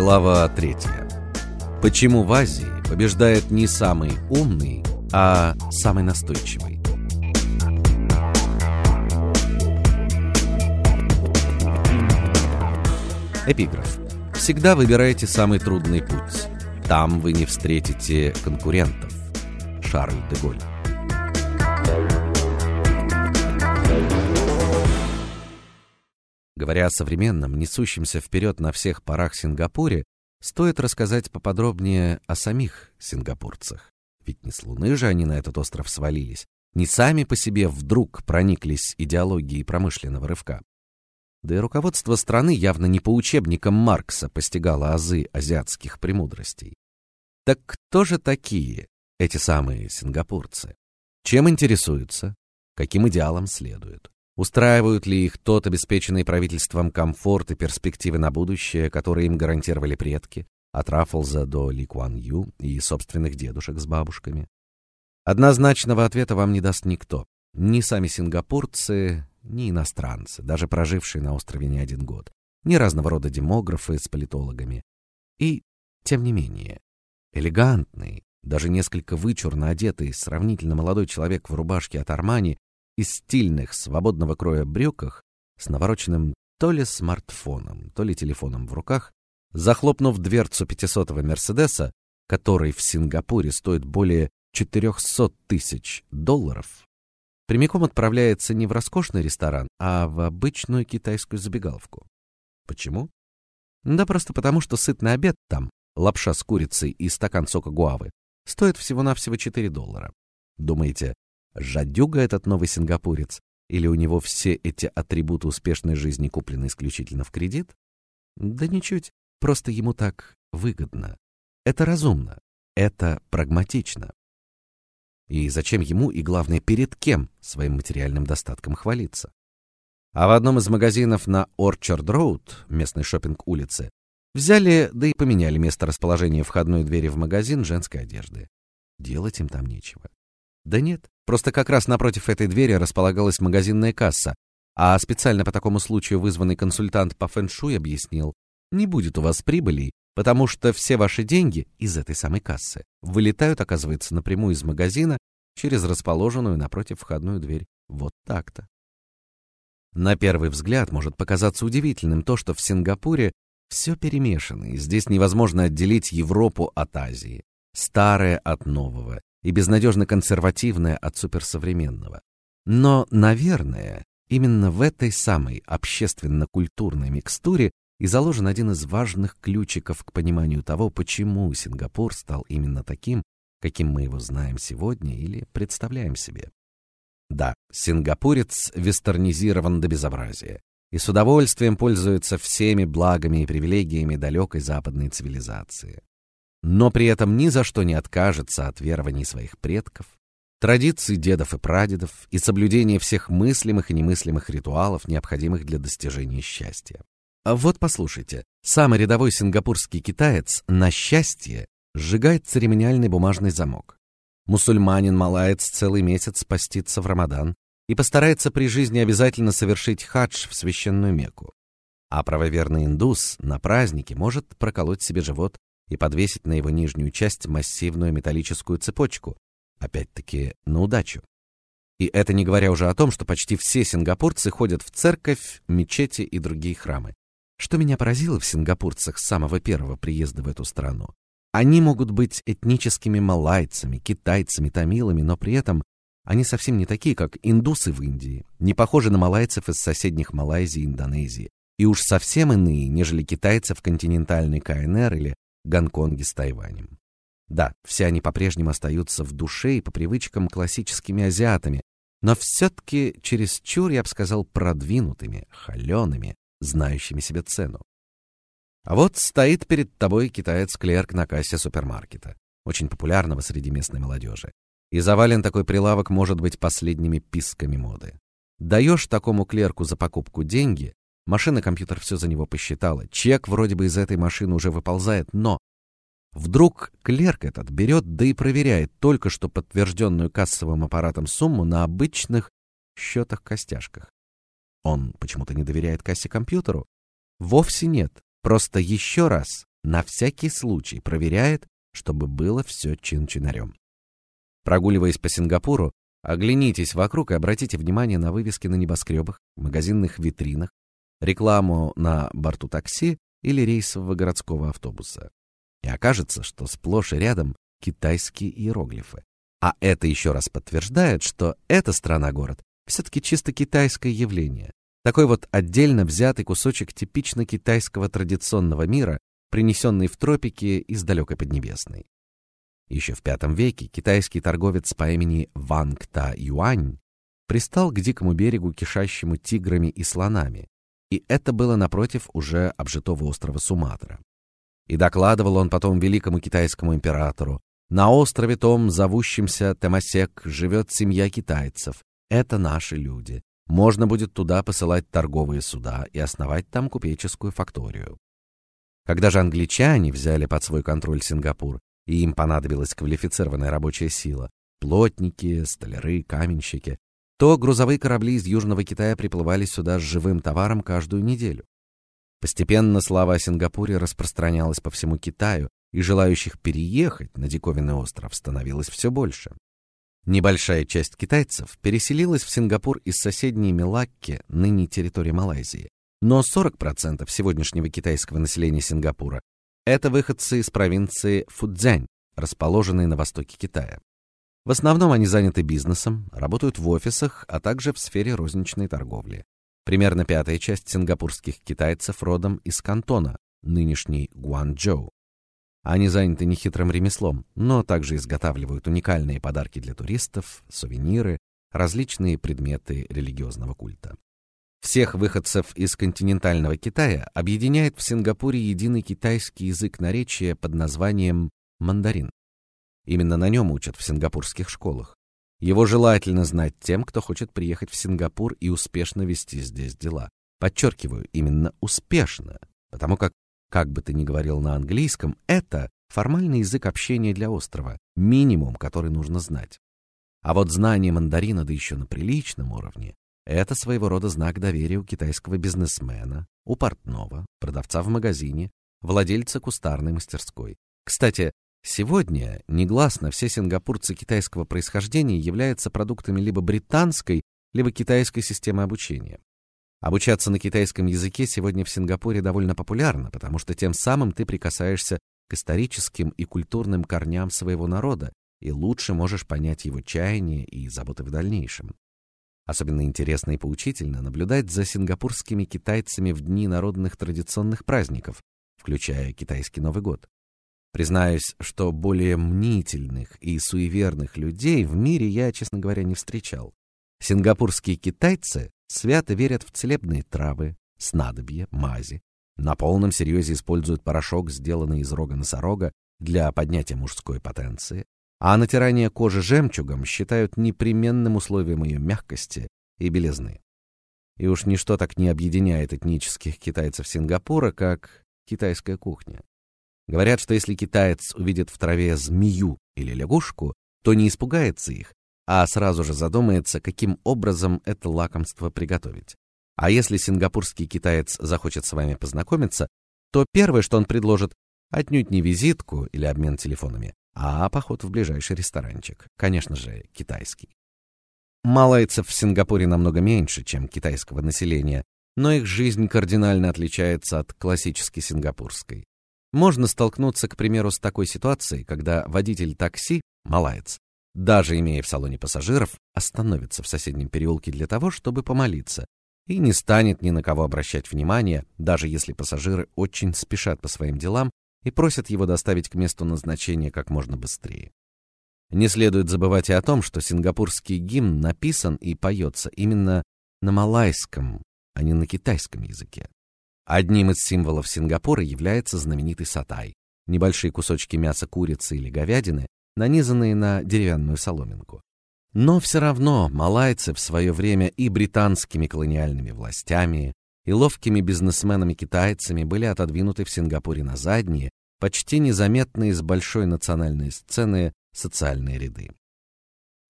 Глава 3. Почему в Азии побеждает не самый умный, а самый настойчивый? Эпиграф. Всегда выбирайте самый трудный путь. Там вы не встретите конкурентов. Шарль де Голь. Говоря о современном, несущемся вперед на всех парах Сингапуре, стоит рассказать поподробнее о самих сингапурцах. Ведь не с Луны же они на этот остров свалились, не сами по себе вдруг прониклись идеологией промышленного рывка. Да и руководство страны явно не по учебникам Маркса постигало азы азиатских премудростей. Так кто же такие эти самые сингапурцы? Чем интересуются? Каким идеалам следуют? Устраивают ли их тот обеспеченный правительством комфорт и перспективы на будущее, которые им гарантировали предки, от Раффлза до Ли Куан Ю и собственных дедушек с бабушками? Однозначного ответа вам не даст никто. Ни сами сингапурцы, ни иностранцы, даже прожившие на острове не один год, ни разного рода демографы с политологами. И, тем не менее, элегантный, даже несколько вычурно одетый, сравнительно молодой человек в рубашке от Армани и стильных свободного кроя брюках с навороченным то ли смартфоном, то ли телефоном в руках, захлопнув дверцу пятисотого Мерседеса, который в Сингапуре стоит более 400 тысяч долларов, прямиком отправляется не в роскошный ресторан, а в обычную китайскую забегаловку. Почему? Да просто потому, что сытный обед там, лапша с курицей и стакан сока гуавы, стоит всего-навсего 4 доллара. Думаете, Жадюга этот новый сингапурец или у него все эти атрибуты успешной жизни куплены исключительно в кредит? Да ничуть, просто ему так выгодно. Это разумно, это прагматично. И зачем ему и главное перед кем своим материальным достатком хвалиться? А в одном из магазинов на Orchard Road, местной шопинг улицы, взяли, да и поменяли место расположения входной двери в магазин женской одежды. Делать им там нечего. Да нет, просто как раз напротив этой двери располагалась магазинная касса, а специально по такому случаю вызванный консультант по фэншуй объяснил: "Не будет у вас прибыли, потому что все ваши деньги из этой самой кассы вылетают, оказывается, напрямую из магазина через расположенную напротив входную дверь. Вот так-то". На первый взгляд может показаться удивительным то, что в Сингапуре все перемешано, и здесь невозможно отделить Европу от Азии, старое от нового, и безнадежно консервативное от суперсовременного. Но, наверное, именно в этой самой общественно-культурной микстуре и заложен один из важных ключиков к пониманию того, почему Сингапур стал именно таким, каким мы его знаем сегодня или представляем себе. Да, сингапурец вестернизирован до безобразия и с удовольствием пользуется всеми благами и привилегиями далекой западной цивилизации но при этом ни за что не откажется от верований своих предков, традиций дедов и прадедов и соблюдения всех мыслимых и немыслимых ритуалов, необходимых для достижения счастья. А вот послушайте, самый рядовой сингапурский китаец на счастье сжигает церемониальный бумажный замок. Мусульманин-малаец целый месяц постится в Рамадан и постарается при жизни обязательно совершить хадж в священную Мекку. А правоверный индус на празднике может проколоть себе живот и подвесить на его нижнюю часть массивную металлическую цепочку, опять-таки на удачу. И это не говоря уже о том, что почти все сингапурцы ходят в церковь, мечети и другие храмы. Что меня поразило в сингапурцах с самого первого приезда в эту страну. Они могут быть этническими малайцами, китайцами, тамилами, но при этом они совсем не такие, как индусы в Индии, не похожи на малайцев из соседних Малайзии и Индонезии, и уж совсем иные, нежели китайцы в континентальной КНР или Гонконге с Тайванем. Да, все они по-прежнему остаются в душе и по привычкам классическими азиатами, но все-таки чересчур, я бы сказал, продвинутыми, холеными, знающими себе цену. А вот стоит перед тобой китаец-клерк на кассе супермаркета, очень популярного среди местной молодежи. И завален такой прилавок может быть последними писками моды. Даешь такому клерку за покупку деньги, Машина-компьютер все за него посчитала. Чек вроде бы из этой машины уже выползает, но вдруг клерк этот берет, да и проверяет только что подтвержденную кассовым аппаратом сумму на обычных счетах-костяшках. Он почему-то не доверяет кассе-компьютеру? Вовсе нет. Просто еще раз на всякий случай проверяет, чтобы было все чин-чинарем. Прогуливаясь по Сингапуру, оглянитесь вокруг и обратите внимание на вывески на небоскребах, магазинных витринах, рекламу на борту такси или рейсового городского автобуса. И окажется, что сплошь и рядом китайские иероглифы. А это еще раз подтверждает, что эта страна-город все-таки чисто китайское явление. Такой вот отдельно взятый кусочек типично китайского традиционного мира, принесенный в тропики из далекой Поднебесной. Еще в V веке китайский торговец по имени Ванг Та Юань пристал к дикому берегу, кишащему тиграми и слонами, и это было напротив уже обжитого острова Суматра. И докладывал он потом великому китайскому императору: "На острове том, зовущемся Темасек, живет семья китайцев. Это наши люди. Можно будет туда посылать торговые суда и основать там купеческую факторию". Когда же англичане взяли под свой контроль Сингапур, и им понадобилась квалифицированная рабочая сила, плотники, столяры, каменщики, то грузовые корабли из Южного Китая приплывали сюда с живым товаром каждую неделю. Постепенно слава о Сингапуре распространялась по всему Китаю, и желающих переехать на диковинный остров становилось все больше. Небольшая часть китайцев переселилась в Сингапур из соседней Мелакки, ныне территории Малайзии. Но 40% сегодняшнего китайского населения Сингапура это выходцы из провинции Фудзянь, расположенной на востоке Китая. В основном они заняты бизнесом, работают в офисах, а также в сфере розничной торговли. Примерно пятая часть сингапурских китайцев родом из Кантона, нынешний Гуанчжоу. Они заняты нехитрым ремеслом, но также изготавливают уникальные подарки для туристов, сувениры, различные предметы религиозного культа. Всех выходцев из континентального Китая объединяет в Сингапуре единый китайский язык наречия под названием мандарин. Именно на нем учат в сингапурских школах. Его желательно знать тем, кто хочет приехать в Сингапур и успешно вести здесь дела. Подчеркиваю, именно успешно, потому как как бы ты ни говорил на английском, это формальный язык общения для острова, минимум, который нужно знать. А вот знание мандарина, да еще на приличном уровне, это своего рода знак доверия у китайского бизнесмена, у портного, продавца в магазине, владельца кустарной мастерской. Кстати, Сегодня негласно все сингапурцы китайского происхождения являются продуктами либо британской, либо китайской системы обучения. Обучаться на китайском языке сегодня в Сингапуре довольно популярно, потому что тем самым ты прикасаешься к историческим и культурным корням своего народа и лучше можешь понять его чаяния и заботы в дальнейшем. Особенно интересно и поучительно наблюдать за сингапурскими китайцами в дни народных традиционных праздников, включая китайский Новый год. Признаюсь, что более мнительных и суеверных людей в мире я, честно говоря, не встречал. Сингапурские китайцы свято верят в целебные травы, снадобья, мази. На полном серьезе используют порошок, сделанный из рога носорога, для поднятия мужской потенции, а натирание кожи жемчугом считают непременным условием ее мягкости и белизны. И уж ничто так не объединяет этнических китайцев Сингапура, как китайская кухня. Говорят, что если китаец увидит в траве змею или лягушку, то не испугается их, а сразу же задумается, каким образом это лакомство приготовить. А если сингапурский китаец захочет с вами познакомиться, то первое, что он предложит, отнюдь не визитку или обмен телефонами, а поход в ближайший ресторанчик, конечно же, китайский. Малайцев в Сингапуре намного меньше, чем китайского населения, но их жизнь кардинально отличается от классически сингапурской. Можно столкнуться, к примеру, с такой ситуацией, когда водитель такси, малаец, даже имея в салоне пассажиров, остановится в соседнем переулке для того, чтобы помолиться, и не станет ни на кого обращать внимания, даже если пассажиры очень спешат по своим делам и просят его доставить к месту назначения как можно быстрее. Не следует забывать и о том, что сингапурский гимн написан и поется именно на малайском, а не на китайском языке. Одним из символов Сингапура является знаменитый сатай небольшие кусочки мяса курицы или говядины, нанизанные на деревянную соломинку. Но все равно малайцы в свое время и британскими колониальными властями, и ловкими бизнесменами-китайцами были отодвинуты в Сингапуре на задние, почти незаметные с большой национальной сцены социальные ряды.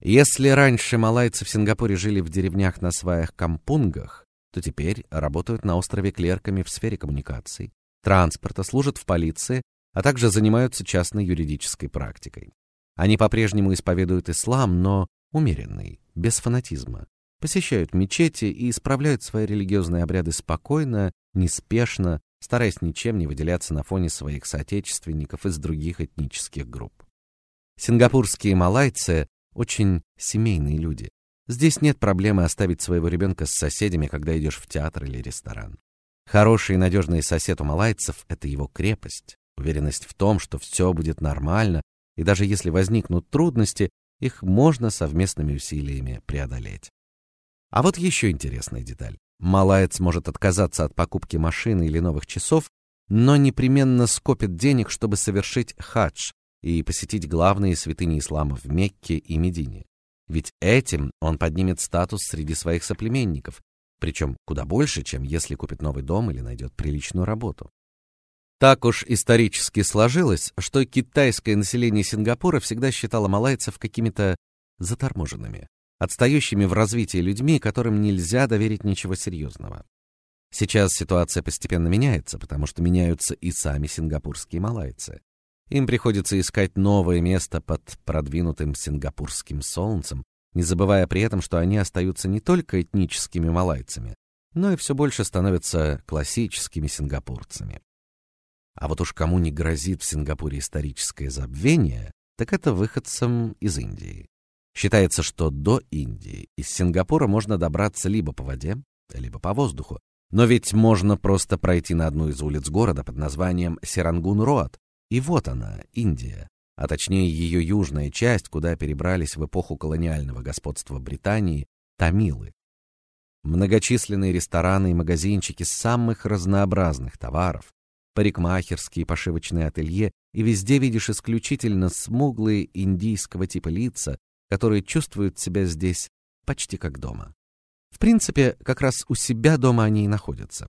Если раньше малайцы в Сингапуре жили в деревнях на сваях кампунгах, то теперь работают на острове клерками в сфере коммуникаций, транспорта, служат в полиции, а также занимаются частной юридической практикой. Они по-прежнему исповедуют ислам, но умеренный, без фанатизма. Посещают мечети и исправляют свои религиозные обряды спокойно, неспешно, стараясь ничем не выделяться на фоне своих соотечественников из других этнических групп. Сингапурские малайцы очень семейные люди. Здесь нет проблемы оставить своего ребенка с соседями, когда идешь в театр или ресторан. Хороший и надежный сосед у малайцев это его крепость, уверенность в том, что все будет нормально, и даже если возникнут трудности, их можно совместными усилиями преодолеть. А вот еще интересная деталь. Малаец может отказаться от покупки машины или новых часов, но непременно скопит денег, чтобы совершить хадж и посетить главные святыни ислама в Мекке и Медине. Ведь этим он поднимет статус среди своих соплеменников, причем куда больше, чем если купит новый дом или найдет приличную работу. Так уж исторически сложилось, что китайское население Сингапура всегда считало малайцев какими-то заторможенными, отстающими в развитии людьми, которым нельзя доверить ничего серьезного. Сейчас ситуация постепенно меняется, потому что меняются и сами сингапурские малайцы. Им приходится искать новое место под продвинутым сингапурским солнцем, не забывая при этом, что они остаются не только этническими малайцами, но и все больше становятся классическими сингапурцами. А вот уж кому не грозит в Сингапуре историческое забвение, так это выходцам из Индии. Считается, что до Индии из Сингапура можно добраться либо по воде, либо по воздуху. Но ведь можно просто пройти на одну из улиц города под названием Серангун-Роад, и вот она, Индия, а точнее ее южная часть, куда перебрались в эпоху колониального господства Британии тамилы. Многочисленные рестораны и магазинчики самых разнообразных товаров, парикмахерские, пошивочные ателье, и везде видишь исключительно смуглые индийского типа лица, которые чувствуют себя здесь почти как дома. В принципе, как раз у себя дома они и находятся.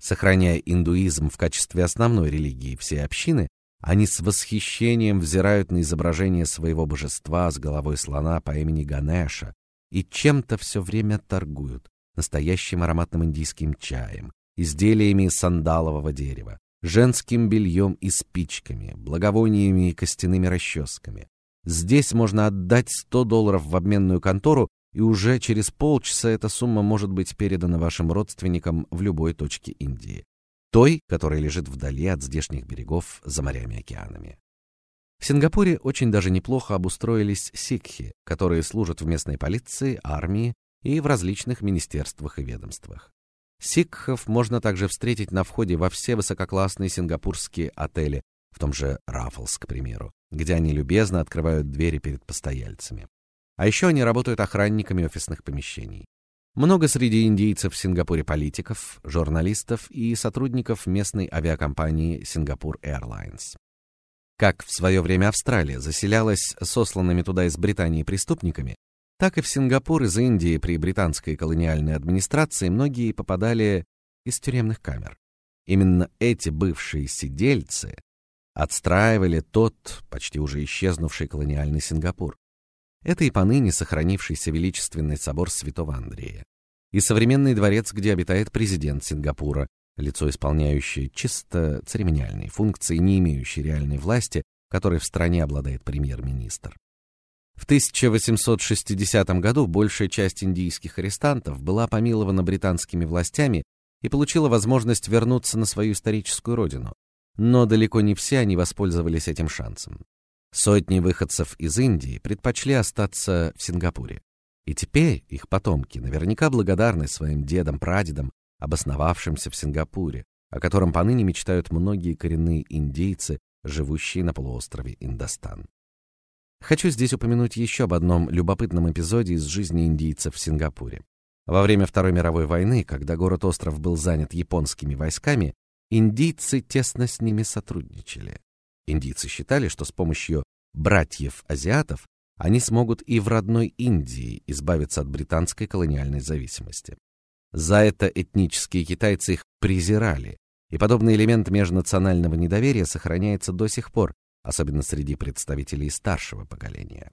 Сохраняя индуизм в качестве основной религии всей общины, они с восхищением взирают на изображение своего божества с головой слона по имени Ганеша и чем-то все время торгуют: настоящим ароматным индийским чаем, изделиями из сандалового дерева, женским бельем и спичками, благовониями и костяными расческами. Здесь можно отдать 100 долларов в обменную контору, и уже через полчаса эта сумма может быть передана вашим родственникам в любой точке Индии той, которая лежит вдали от здешних берегов за морями и океанами. В Сингапуре очень даже неплохо обустроились сикхи, которые служат в местной полиции, армии и в различных министерствах и ведомствах. Сикхов можно также встретить на входе во все высококлассные сингапурские отели, в том же Раффлс, к примеру, где они любезно открывают двери перед постояльцами. А еще они работают охранниками офисных помещений. Много среди индийцев в Сингапуре политиков, журналистов и сотрудников местной авиакомпании Singapore Airlines. Как в свое время Австралия заселялась сосланными туда из Британии преступниками, так и в Сингапур из Индии при британской колониальной администрации многие попадали из тюремных камер. Именно эти бывшие сидельцы отстраивали тот, почти уже исчезнувший колониальный Сингапур. Это и поныне сохранившийся величественный собор Святого Андрея, и современный дворец, где обитает президент Сингапура, лицо исполняющее чисто церемониальные функции, не имеющие реальной власти, которой в стране обладает премьер-министр. В 1860 году большая часть индийских арестантов была помилована британскими властями и получила возможность вернуться на свою историческую родину. Но далеко не все они воспользовались этим шансом. Сотни выходцев из Индии предпочли остаться в Сингапуре. И теперь их потомки наверняка благодарны своим дедам-прадедам, обосновавшимся в Сингапуре, о котором поныне мечтают многие коренные индейцы, живущие на полуострове Индостан. Хочу здесь упомянуть еще об одном любопытном эпизоде из жизни индийцев в Сингапуре. Во время Второй мировой войны, когда город-остров был занят японскими войсками, индийцы тесно с ними сотрудничали. Индийцы считали, что с помощью братьев-азиатов они смогут и в родной Индии избавиться от британской колониальной зависимости. За это этнические китайцы их презирали, и подобный элемент межнационального недоверия сохраняется до сих пор, особенно среди представителей старшего поколения.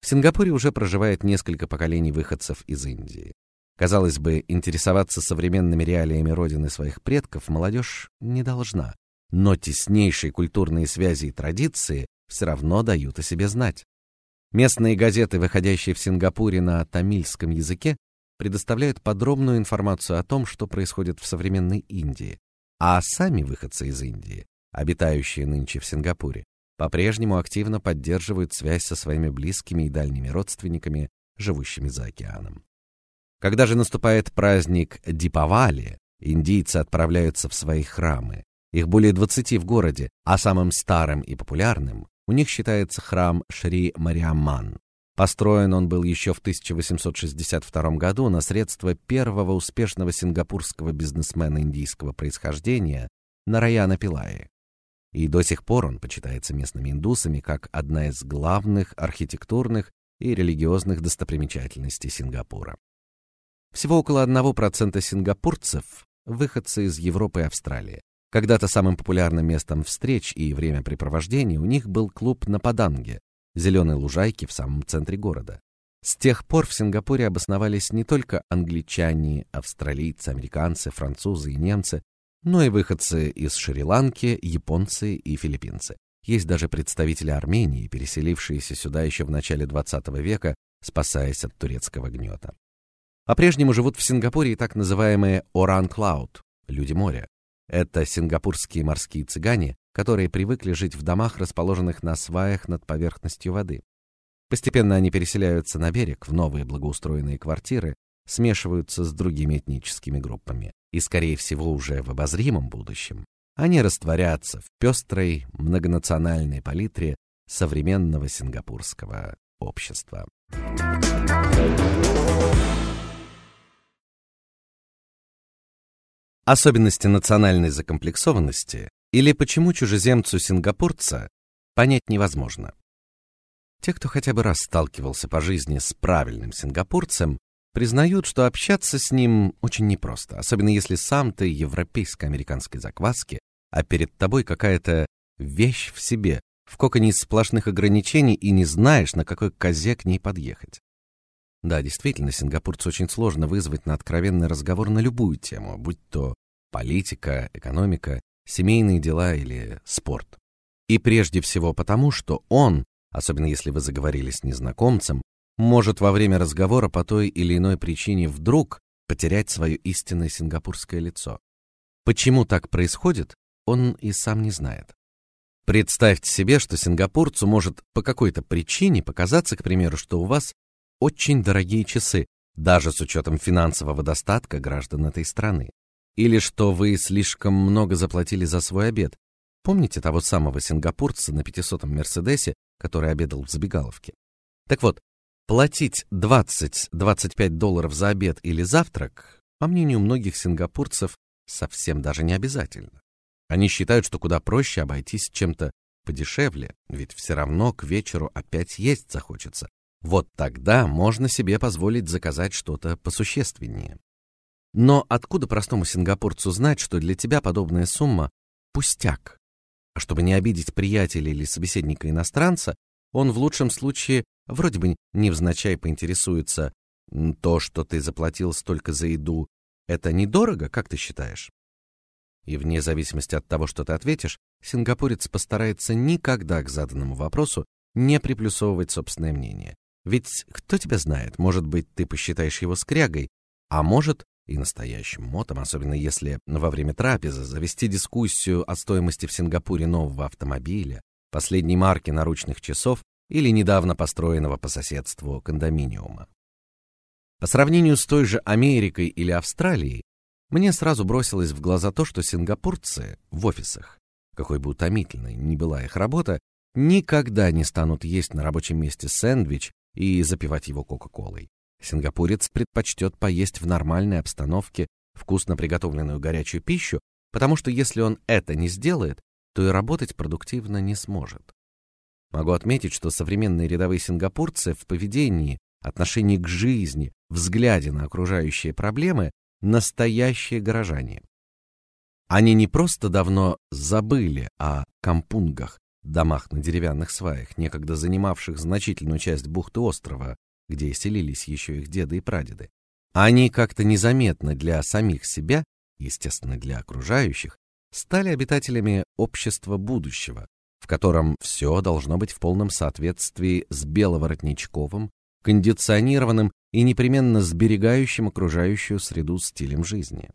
В Сингапуре уже проживает несколько поколений выходцев из Индии. Казалось бы, интересоваться современными реалиями родины своих предков молодежь не должна, но теснейшие культурные связи и традиции все равно дают о себе знать. Местные газеты, выходящие в Сингапуре на тамильском языке, предоставляют подробную информацию о том, что происходит в современной Индии, а сами выходцы из Индии, обитающие нынче в Сингапуре, по-прежнему активно поддерживают связь со своими близкими и дальними родственниками, живущими за океаном. Когда же наступает праздник Дипавали, индийцы отправляются в свои храмы. Их более 20 в городе, а самым старым и популярным у них считается храм Шри Мариамман. Построен он был еще в 1862 году на средства первого успешного сингапурского бизнесмена индийского происхождения Нараяна Пилаи. И до сих пор он почитается местными индусами как одна из главных архитектурных и религиозных достопримечательностей Сингапура. Всего около 1% сингапурцев выходцы из Европы и Австралии. Когда-то самым популярным местом встреч и времяпрепровождения у них был клуб на Паданге, зеленой лужайке в самом центре города. С тех пор в Сингапуре обосновались не только англичане, австралийцы, американцы, французы и немцы, но и выходцы из Шри-Ланки, японцы и филиппинцы. Есть даже представители Армении, переселившиеся сюда еще в начале XX века, спасаясь от турецкого гнета. По-прежнему живут в Сингапуре и так называемые Orang-Cloud – люди моря. Это сингапурские морские цыгане, которые привыкли жить в домах, расположенных на сваях над поверхностью воды. Постепенно они переселяются на берег в новые благоустроенные квартиры, смешиваются с другими этническими группами, и скорее всего уже в обозримом будущем они растворятся в пестрой многонациональной палитре современного сингапурского общества. Особенности национальной закомплексованности или почему чужеземцу-сингапурца понять невозможно. Те, кто хотя бы раз сталкивался по жизни с правильным сингапурцем, признают, что общаться с ним очень непросто, особенно если сам ты европейско-американской закваски, а перед тобой какая-то вещь в себе, в коконе из сплошных ограничений и не знаешь, на какой козе к ней подъехать. Да, действительно, сингапурцу очень сложно вызвать на откровенный разговор на любую тему, будь то политика, экономика, семейные дела или спорт. И прежде всего потому, что он, особенно если вы заговорили с незнакомцем, может во время разговора по той или иной причине вдруг потерять свое истинное сингапурское лицо. Почему так происходит, он и сам не знает. Представьте себе, что сингапурцу может по какой-то причине показаться, к примеру, что у вас очень дорогие часы, даже с учетом финансового достатка граждан этой страны, или что вы слишком много заплатили за свой обед. Помните того самого сингапурца на 500-м Мерседесе, который обедал в забегаловке? Так вот, платить 20-25 долларов за обед или завтрак, по мнению многих сингапурцев, совсем даже не обязательно. Они считают, что куда проще обойтись чем-то подешевле, ведь все равно к вечеру опять есть захочется. Вот тогда можно себе позволить заказать что-то посущественнее. Но откуда простому сингапурцу знать, что для тебя подобная сумма пустяк? А чтобы не обидеть приятеля или собеседника иностранца, он в лучшем случае вроде бы невзначай поинтересуется: "То, что ты заплатил столько за еду, это недорого, как ты считаешь?" И вне зависимости от того, что ты ответишь, сингапурец постарается никогда к заданному вопросу не приплюсовывать собственное мнение. Ведь кто тебя знает, может быть, ты посчитаешь его скрягой, а может и настоящим мотом, особенно если во время трапезы завести дискуссию о стоимости в Сингапуре нового автомобиля, последней марки наручных часов или недавно построенного по соседству кондоминиума. По сравнению с той же Америкой или Австралией, мне сразу бросилось в глаза то, что сингапурцы в офисах, какой бы утомительной ни была их работа, никогда не станут есть на рабочем месте сэндвич и запивать его кока-колой. Сингапурец предпочтет поесть в нормальной обстановке вкусно приготовленную горячую пищу, потому что если он это не сделает, то и работать продуктивно не сможет. Могу отметить, что современные рядовые сингапурцы в поведении, отношении к жизни, взгляде на окружающие проблемы настоящие горожане. Они не просто давно забыли о кампунгах, домах на деревянных сваях, некогда занимавших значительную часть бухты острова, где селились еще их деды и прадеды. Они как-то незаметно для самих себя, естественно, для окружающих, стали обитателями общества будущего, в котором все должно быть в полном соответствии с беловоротничковым, кондиционированным и непременно сберегающим окружающую среду стилем жизни.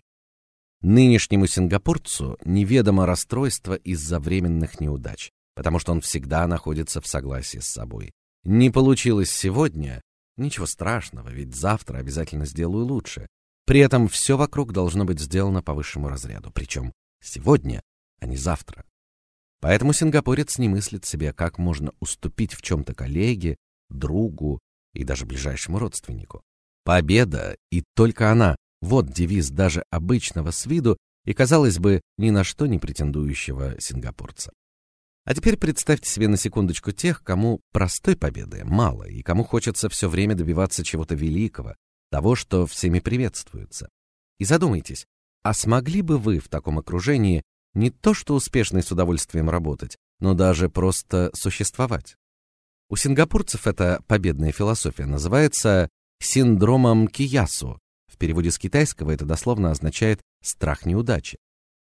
Нынешнему сингапурцу неведомо расстройство из-за временных неудач, потому что он всегда находится в согласии с собой. Не получилось сегодня, ничего страшного, ведь завтра обязательно сделаю лучше. При этом все вокруг должно быть сделано по высшему разряду, причем сегодня, а не завтра. Поэтому сингапурец не мыслит себе, как можно уступить в чем то коллеге, другу и даже ближайшему родственнику. Победа и только она вот девиз даже обычного с виду и казалось бы ни на что не претендующего сингапурца. А теперь представьте себе на секундочку тех, кому простой победы мало и кому хочется все время добиваться чего-то великого, того, что всеми приветствуется. И задумайтесь, а смогли бы вы в таком окружении не то что успешно и с удовольствием работать, но даже просто существовать? У сингапурцев эта победная философия называется синдромом Киясу. В переводе с китайского это дословно означает страх неудачи.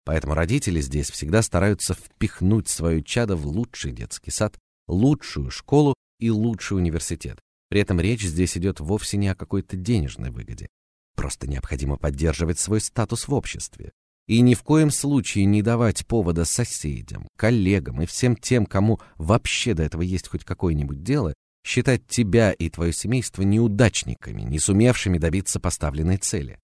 Поэтому родители здесь всегда стараются впихнуть свое чадо в лучший детский сад, лучшую школу и лучший университет. При этом речь здесь идет вовсе не о какой-то денежной выгоде. Просто необходимо поддерживать свой статус в обществе и ни в коем случае не давать повода соседям, коллегам и всем тем, кому вообще до этого есть хоть какое-нибудь дело, считать тебя и твое семейство неудачниками, не сумевшими добиться поставленной цели.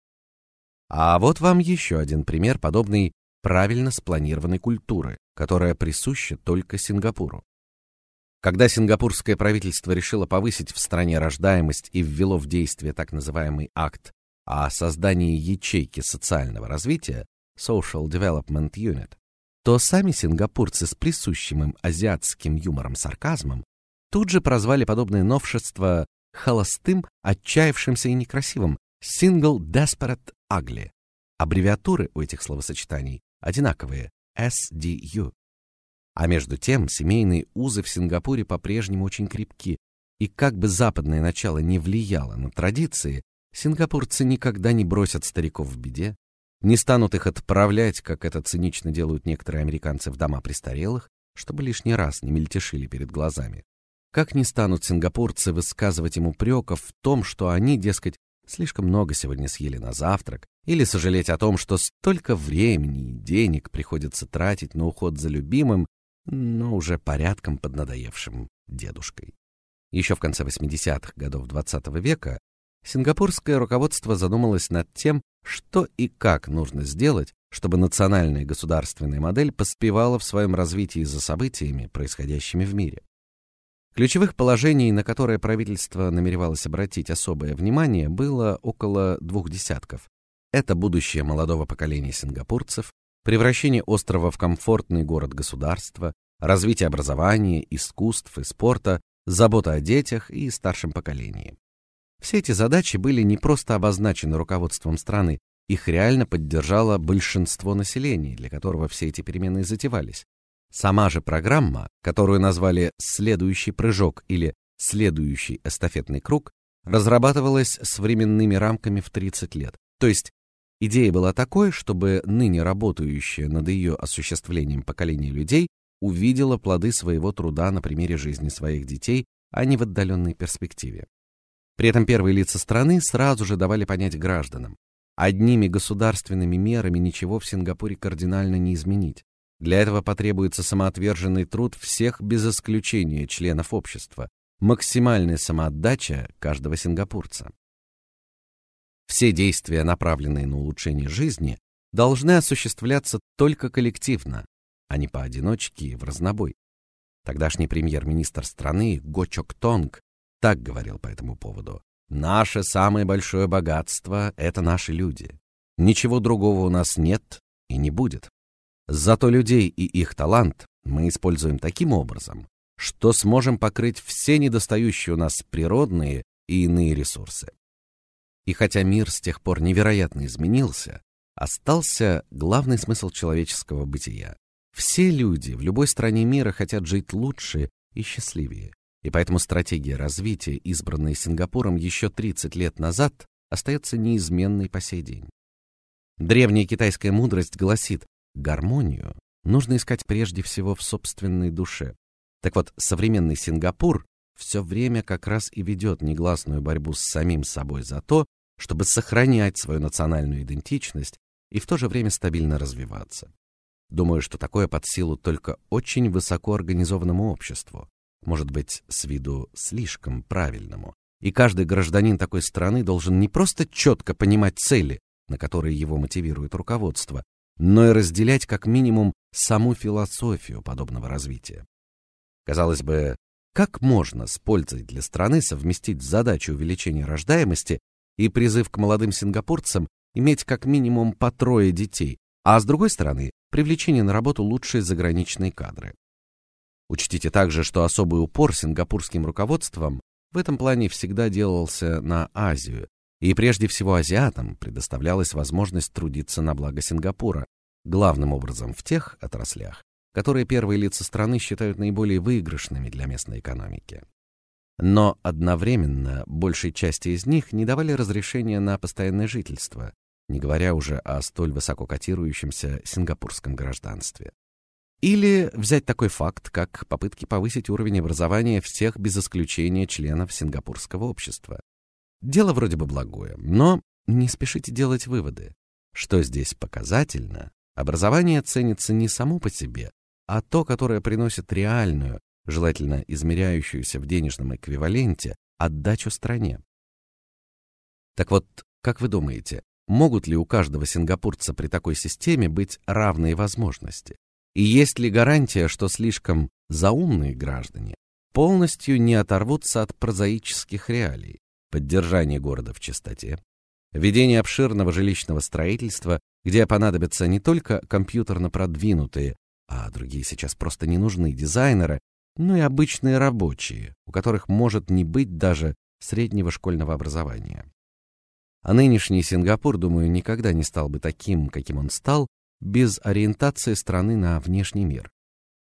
А вот вам еще один пример подобной правильно спланированной культуры, которая присуща только Сингапуру. Когда сингапурское правительство решило повысить в стране рождаемость и ввело в действие так называемый акт о создании ячейки социального развития Social Development Unit, то сами сингапурцы с присущим им азиатским юмором-сарказмом тут же прозвали подобное новшество холостым, отчаявшимся и некрасивым Single Desperate Ugly. Аббревиатуры у этих словосочетаний одинаковые SDU. А между тем, семейные узы в Сингапуре по-прежнему очень крепки, и как бы западное начало не влияло на традиции, сингапурцы никогда не бросят стариков в беде, не станут их отправлять, как это цинично делают некоторые американцы в дома престарелых, чтобы лишний раз не мельтешили перед глазами. Как не станут сингапурцы высказывать ему упреков в том, что они, дескать, слишком много сегодня съели на завтрак, или сожалеть о том, что столько времени и денег приходится тратить на уход за любимым, но уже порядком поднадоевшим дедушкой. Еще в конце 80-х годов XX -го века сингапурское руководство задумалось над тем, что и как нужно сделать, чтобы национальная государственная модель поспевала в своем развитии за событиями, происходящими в мире. Ключевых положений, на которые правительство намеревалось обратить особое внимание, было около двух десятков. Это будущее молодого поколения сингапурцев, превращение острова в комфортный город-государство, развитие образования, искусств и спорта, забота о детях и старшем поколении. Все эти задачи были не просто обозначены руководством страны, их реально поддержало большинство населения, для которого все эти перемены затевались. Сама же программа, которую назвали «Следующий прыжок» или «Следующий эстафетный круг», разрабатывалась с временными рамками в 30 лет. То есть Идея была такой, чтобы ныне работающее над ее осуществлением поколение людей увидело плоды своего труда на примере жизни своих детей, а не в отдаленной перспективе. При этом первые лица страны сразу же давали понять гражданам: одними государственными мерами ничего в Сингапуре кардинально не изменить. Для этого потребуется самоотверженный труд всех без исключения членов общества, максимальная самоотдача каждого сингапурца. Все действия, направленные на улучшение жизни, должны осуществляться только коллективно, а не поодиночке и в разнобой. Тогдашний премьер-министр страны Го Чок Тонг так говорил по этому поводу: "Наше самое большое богатство это наши люди. Ничего другого у нас нет и не будет. Зато людей и их талант мы используем таким образом, что сможем покрыть все недостающие у нас природные и иные ресурсы. И хотя мир с тех пор невероятно изменился, остался главный смысл человеческого бытия. Все люди в любой стране мира хотят жить лучше и счастливее. И поэтому стратегия развития, избранная Сингапуром еще 30 лет назад, остается неизменной по сей день. Древняя китайская мудрость гласит: гармонию нужно искать прежде всего в собственной душе. Так вот, современный Сингапур все время как раз и ведет негласную борьбу с самим собой за то, чтобы сохранять свою национальную идентичность и в то же время стабильно развиваться. Думаю, что такое под силу только очень высоко организованному обществу, может быть, с виду слишком правильному. И каждый гражданин такой страны должен не просто четко понимать цели, на которые его мотивирует руководство, но и разделять как минимум саму философию подобного развития. Казалось бы, как можно с пользой для страны совместить задачу увеличения рождаемости и призыв к молодым сингапурцам иметь как минимум по трое детей, а с другой стороны, привлечение на работу лучшей заграничной кадры. Учтите также, что особый упор сингапурским руководством в этом плане всегда делался на Азию, и прежде всего азиатам предоставлялась возможность трудиться на благо Сингапура, главным образом в тех отраслях, которые первые лица страны считают наиболее выигрышными для местной экономики. Но одновременно большей части из них не давали разрешения на постоянное жительство, не говоря уже о столь высоко котирующемся сингапурском гражданстве. Или взять такой факт, как попытки повысить уровень образования всех без исключения членов сингапурского общества. Дело вроде бы благое, но не спешите делать выводы. Что здесь показательно, образование ценится не само по себе, а то, которое приносит реальную, желательно измеряющуюся в денежном эквиваленте, отдачу стране. Так вот, как вы думаете, могут ли у каждого сингапурца при такой системе быть равные возможности? И есть ли гарантия, что слишком заумные граждане полностью не оторвутся от прозаических реалий? Поддержание города в чистоте, ведение обширного жилищного строительства, где понадобятся не только компьютерно продвинутые, а другие сейчас просто не нужны дизайнеры, но и обычные рабочие, у которых может не быть даже среднего школьного образования. А нынешний Сингапур, думаю, никогда не стал бы таким, каким он стал, без ориентации страны на внешний мир.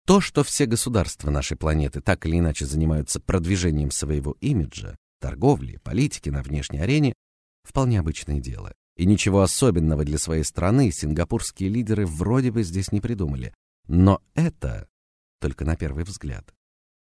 То, что все государства нашей планеты так или иначе занимаются продвижением своего имиджа, торговли, политики на внешней арене, вполне обычное дело. И ничего особенного для своей страны сингапурские лидеры вроде бы здесь не придумали. Но это только на первый взгляд.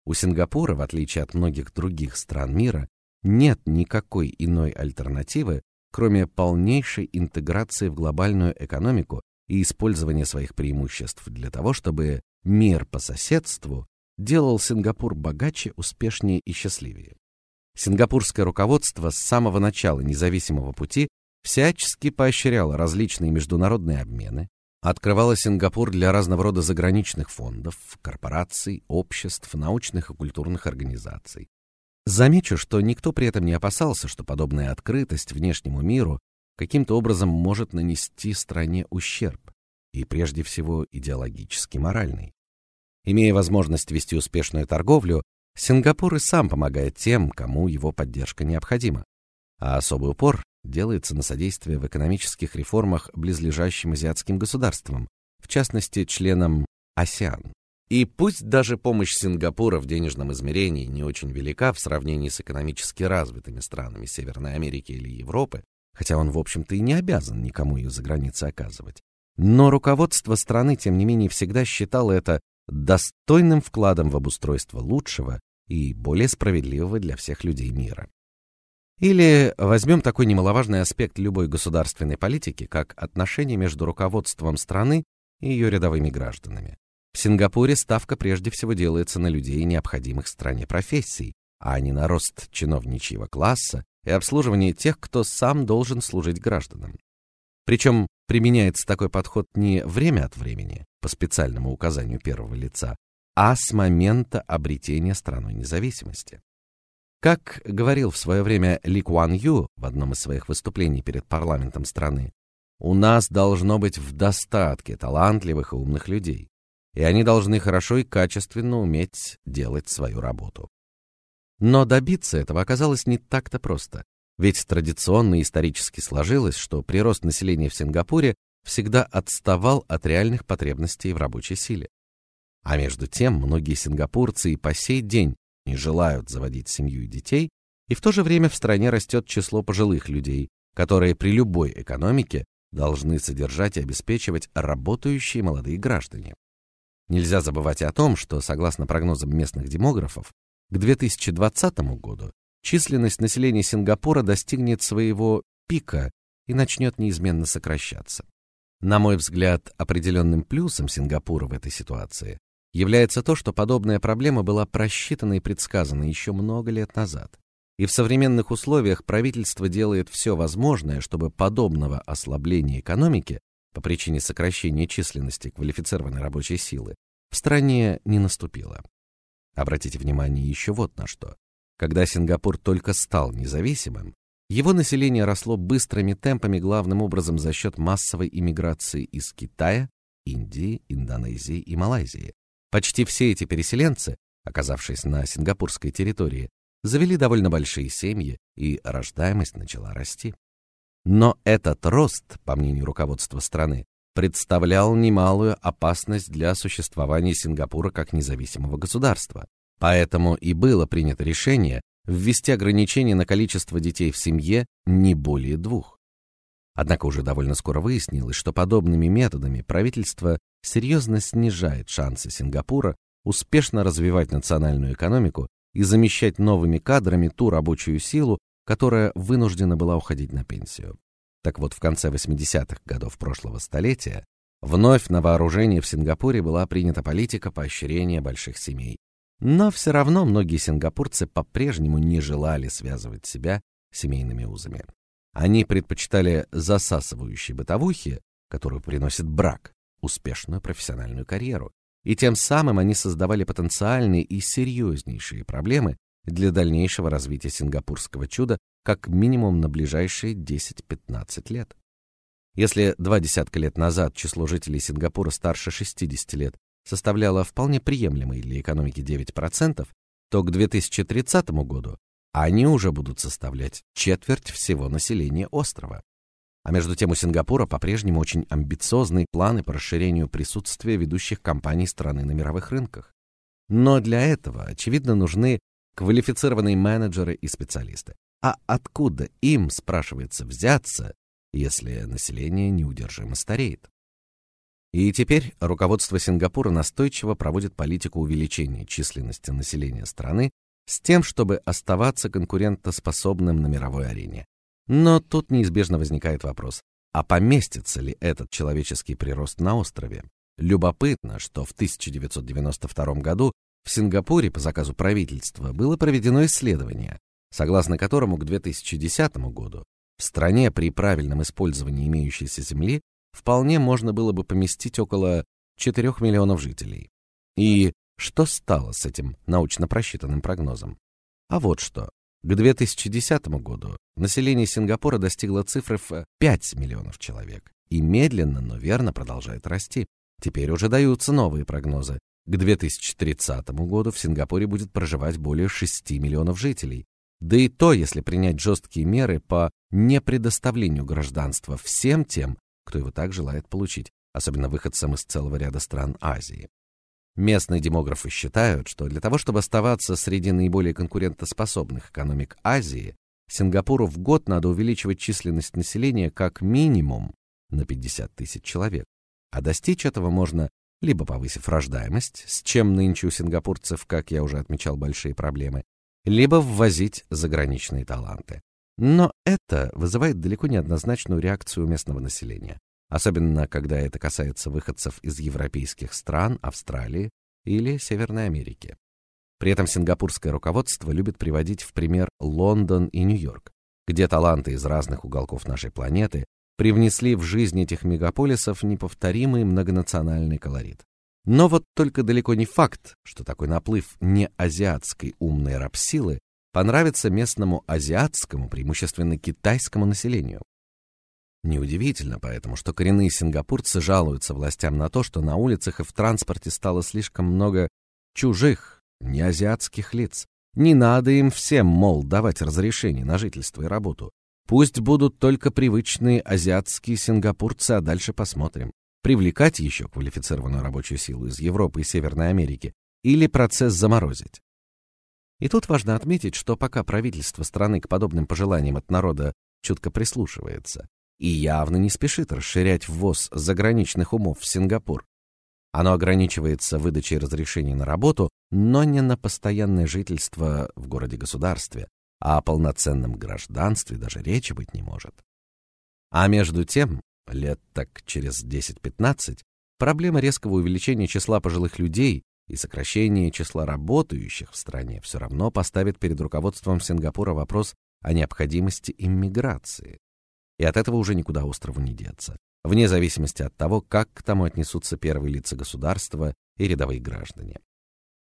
У Сингапура, в отличие от многих других стран мира, нет никакой иной альтернативы, кроме полнейшей интеграции в глобальную экономику и использования своих преимуществ для того, чтобы мир по соседству делал Сингапур богаче, успешнее и счастливее. Сингапурское руководство с самого начала независимого пути всячески поощряло различные международные обмены, открывало Сингапур для разного рода заграничных фондов, корпораций, обществ, научных и культурных организаций. Замечу, что никто при этом не опасался, что подобная открытость внешнему миру каким-то образом может нанести стране ущерб, и прежде всего идеологически моральный. Имея возможность вести успешную торговлю, Сингапур и сам помогает тем, кому его поддержка необходима. А особый упор делается на содействие в экономических реформах близлежащим азиатским государствам, в частности, членам АСЕАН. И пусть даже помощь Сингапура в денежном измерении не очень велика в сравнении с экономически развитыми странами Северной Америки или Европы, хотя он, в общем-то, и не обязан никому ее за границей оказывать, но руководство страны, тем не менее, всегда считало это достойным вкладом в обустройство лучшего и более справедливого для всех людей мира. Или возьмем такой немаловажный аспект любой государственной политики, как отношения между руководством страны и ее рядовыми гражданами. В Сингапуре ставка прежде всего делается на людей, необходимых стране профессий, а не на рост чиновничьего класса и обслуживание тех, кто сам должен служить гражданам. Причем применяется такой подход не время от времени, по специальному указанию первого лица, а с момента обретения страной независимости. Как говорил в свое время Ли Куан Ю в одном из своих выступлений перед парламентом страны, у нас должно быть в достатке талантливых и умных людей, и они должны хорошо и качественно уметь делать свою работу. Но добиться этого оказалось не так-то просто, ведь традиционно исторически сложилось, что прирост населения в Сингапуре всегда отставал от реальных потребностей в рабочей силе. А между тем, многие сингапурцы и по сей день не желают заводить семью и детей, и в то же время в стране растет число пожилых людей, которые при любой экономике должны содержать и обеспечивать работающие молодые граждане. Нельзя забывать о том, что, согласно прогнозам местных демографов, к 2020 году численность населения Сингапура достигнет своего пика и начнет неизменно сокращаться. На мой взгляд, определенным плюсом Сингапура в этой ситуации является то, что подобная проблема была просчитана и предсказана еще много лет назад. И в современных условиях правительство делает все возможное, чтобы подобного ослабления экономики по причине сокращения численности квалифицированной рабочей силы в стране не наступило. Обратите внимание еще вот на что. Когда Сингапур только стал независимым, его население росло быстрыми темпами главным образом за счет массовой иммиграции из Китая, Индии, Индонезии и Малайзии. Почти все эти переселенцы, оказавшись на сингапурской территории, завели довольно большие семьи, и рождаемость начала расти. Но этот рост, по мнению руководства страны, представлял немалую опасность для существования Сингапура как независимого государства. Поэтому и было принято решение ввести ограничение на количество детей в семье не более двух. Однако уже довольно скоро выяснилось, что подобными методами правительство серьезно снижает шансы Сингапура успешно развивать национальную экономику и замещать новыми кадрами ту рабочую силу, которая вынуждена была уходить на пенсию. Так вот, в конце 80-х годов прошлого столетия вновь на вооружение в Сингапуре была принята политика поощрения больших семей. Но все равно многие сингапурцы по-прежнему не желали связывать себя семейными узами. Они предпочитали засасывающей бытовухи, которую приносит брак, успешную профессиональную карьеру, и тем самым они создавали потенциальные и серьезнейшие проблемы для дальнейшего развития сингапурского чуда как минимум на ближайшие 10-15 лет. Если два десятка лет назад число жителей Сингапура старше 60 лет составляло вполне приемлемые для экономики 9%, то к 2030 году они уже будут составлять четверть всего населения острова. А между тем у Сингапура по-прежнему очень амбициозные планы по расширению присутствия ведущих компаний страны на мировых рынках. Но для этого, очевидно, нужны квалифицированные менеджеры и специалисты. А откуда им, спрашивается, взяться, если население неудержимо стареет? И теперь руководство Сингапура настойчиво проводит политику увеличения численности населения страны с тем, чтобы оставаться конкурентоспособным на мировой арене. Но тут неизбежно возникает вопрос: а поместится ли этот человеческий прирост на острове? Любопытно, что в 1992 году в Сингапуре по заказу правительства было проведено исследование, согласно которому к 2010 году в стране при правильном использовании имеющейся земли вполне можно было бы поместить около 4 миллионов жителей. И что стало с этим научно просчитанным прогнозом? А вот что. К 2010 году население Сингапура достигло цифры в 5 миллионов человек и медленно, но верно продолжает расти. Теперь уже даются новые прогнозы. К 2030 году в Сингапуре будет проживать более 6 миллионов жителей. Да и то, если принять жесткие меры по непредоставлению гражданства всем тем, кто его так желает получить, особенно выходцам из целого ряда стран Азии. Местные демографы считают, что для того, чтобы оставаться среди наиболее конкурентоспособных экономик Азии, Сингапуру в год надо увеличивать численность населения как минимум на 50 тысяч человек. А достичь этого можно либо повысив рождаемость, с чем нынче у сингапурцев, как я уже отмечал, большие проблемы, либо ввозить заграничные таланты. Но это вызывает далеко не однозначную реакцию местного населения особенно когда это касается выходцев из европейских стран, Австралии или Северной Америки. При этом сингапурское руководство любит приводить в пример Лондон и Нью-Йорк, где таланты из разных уголков нашей планеты привнесли в жизнь этих мегаполисов неповторимый многонациональный колорит. Но вот только далеко не факт, что такой наплыв неазиатской умной рабсилы понравится местному азиатскому, преимущественно китайскому населению. Неудивительно поэтому, что коренные сингапурцы жалуются властям на то, что на улицах и в транспорте стало слишком много чужих, неазиатских лиц. Не надо им всем, мол, давать разрешение на жительство и работу. Пусть будут только привычные азиатские сингапурцы, а дальше посмотрим. Привлекать еще квалифицированную рабочую силу из Европы и Северной Америки или процесс заморозить. И тут важно отметить, что пока правительство страны к подобным пожеланиям от народа чутко прислушивается и явно не спешит расширять ввоз заграничных умов в Сингапур. Оно ограничивается выдачей разрешений на работу, но не на постоянное жительство в городе-государстве, а о полноценном гражданстве даже речи быть не может. А между тем, лет так через 10-15, проблема резкого увеличения числа пожилых людей и сокращения числа работающих в стране все равно поставит перед руководством Сингапура вопрос о необходимости иммиграции. И от этого уже никуда острову не деться, вне зависимости от того, как к тому отнесутся первые лица государства и рядовые граждане.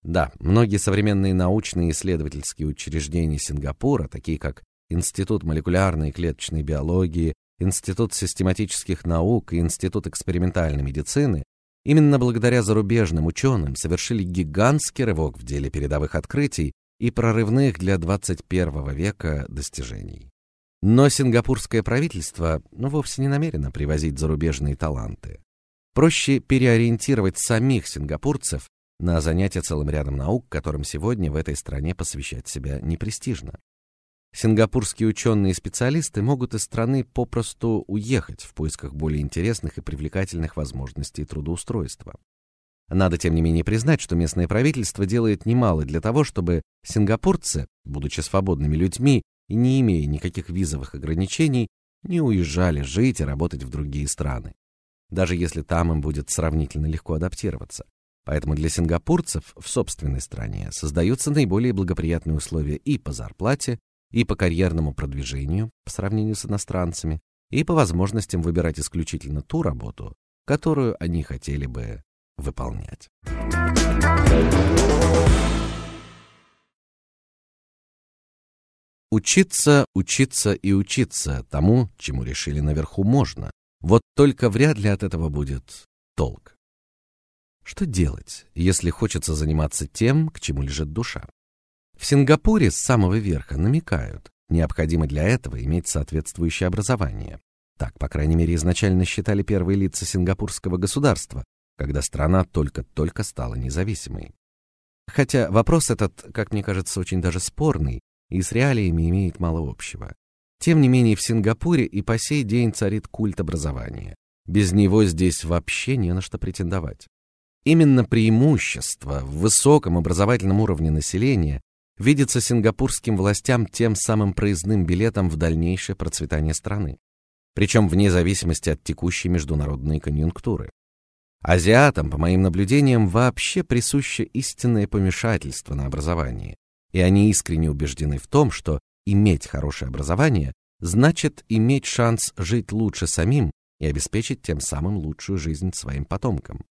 Да, многие современные научные и исследовательские учреждения Сингапура, такие как Институт молекулярной и клеточной биологии, Институт систематических наук и Институт экспериментальной медицины, именно благодаря зарубежным ученым совершили гигантский рывок в деле передовых открытий и прорывных для 21 века достижений. Но сингапурское правительство ну, вовсе не намерено привозить зарубежные таланты. Проще переориентировать самих сингапурцев на занятия целым рядом наук, которым сегодня в этой стране посвящать себя непрестижно. Сингапурские ученые и специалисты могут из страны попросту уехать в поисках более интересных и привлекательных возможностей трудоустройства. Надо тем не менее признать, что местное правительство делает немало для того, чтобы сингапурцы, будучи свободными людьми и не имея никаких визовых ограничений, не уезжали жить и работать в другие страны, даже если там им будет сравнительно легко адаптироваться. Поэтому для сингапурцев в собственной стране создаются наиболее благоприятные условия и по зарплате, и по карьерному продвижению по сравнению с иностранцами, и по возможностям выбирать исключительно ту работу, которую они хотели бы выполнять. Учиться, учиться и учиться тому, чему решили наверху можно. Вот только вряд ли от этого будет толк. Что делать, если хочется заниматься тем, к чему лежит душа? В Сингапуре с самого верха намекают, необходимо для этого иметь соответствующее образование. Так, по крайней мере, изначально считали первые лица сингапурского государства, когда страна только-только стала независимой. Хотя вопрос этот, как мне кажется, очень даже спорный и с реалиями имеет мало общего. Тем не менее, в Сингапуре и по сей день царит культ образования. Без него здесь вообще не на что претендовать. Именно преимущество в высоком образовательном уровне населения видится сингапурским властям тем самым проездным билетом в дальнейшее процветание страны, причем вне зависимости от текущей международной конъюнктуры. Азиатам, по моим наблюдениям, вообще присуще истинное помешательство на образование, и они искренне убеждены в том, что иметь хорошее образование значит иметь шанс жить лучше самим и обеспечить тем самым лучшую жизнь своим потомкам.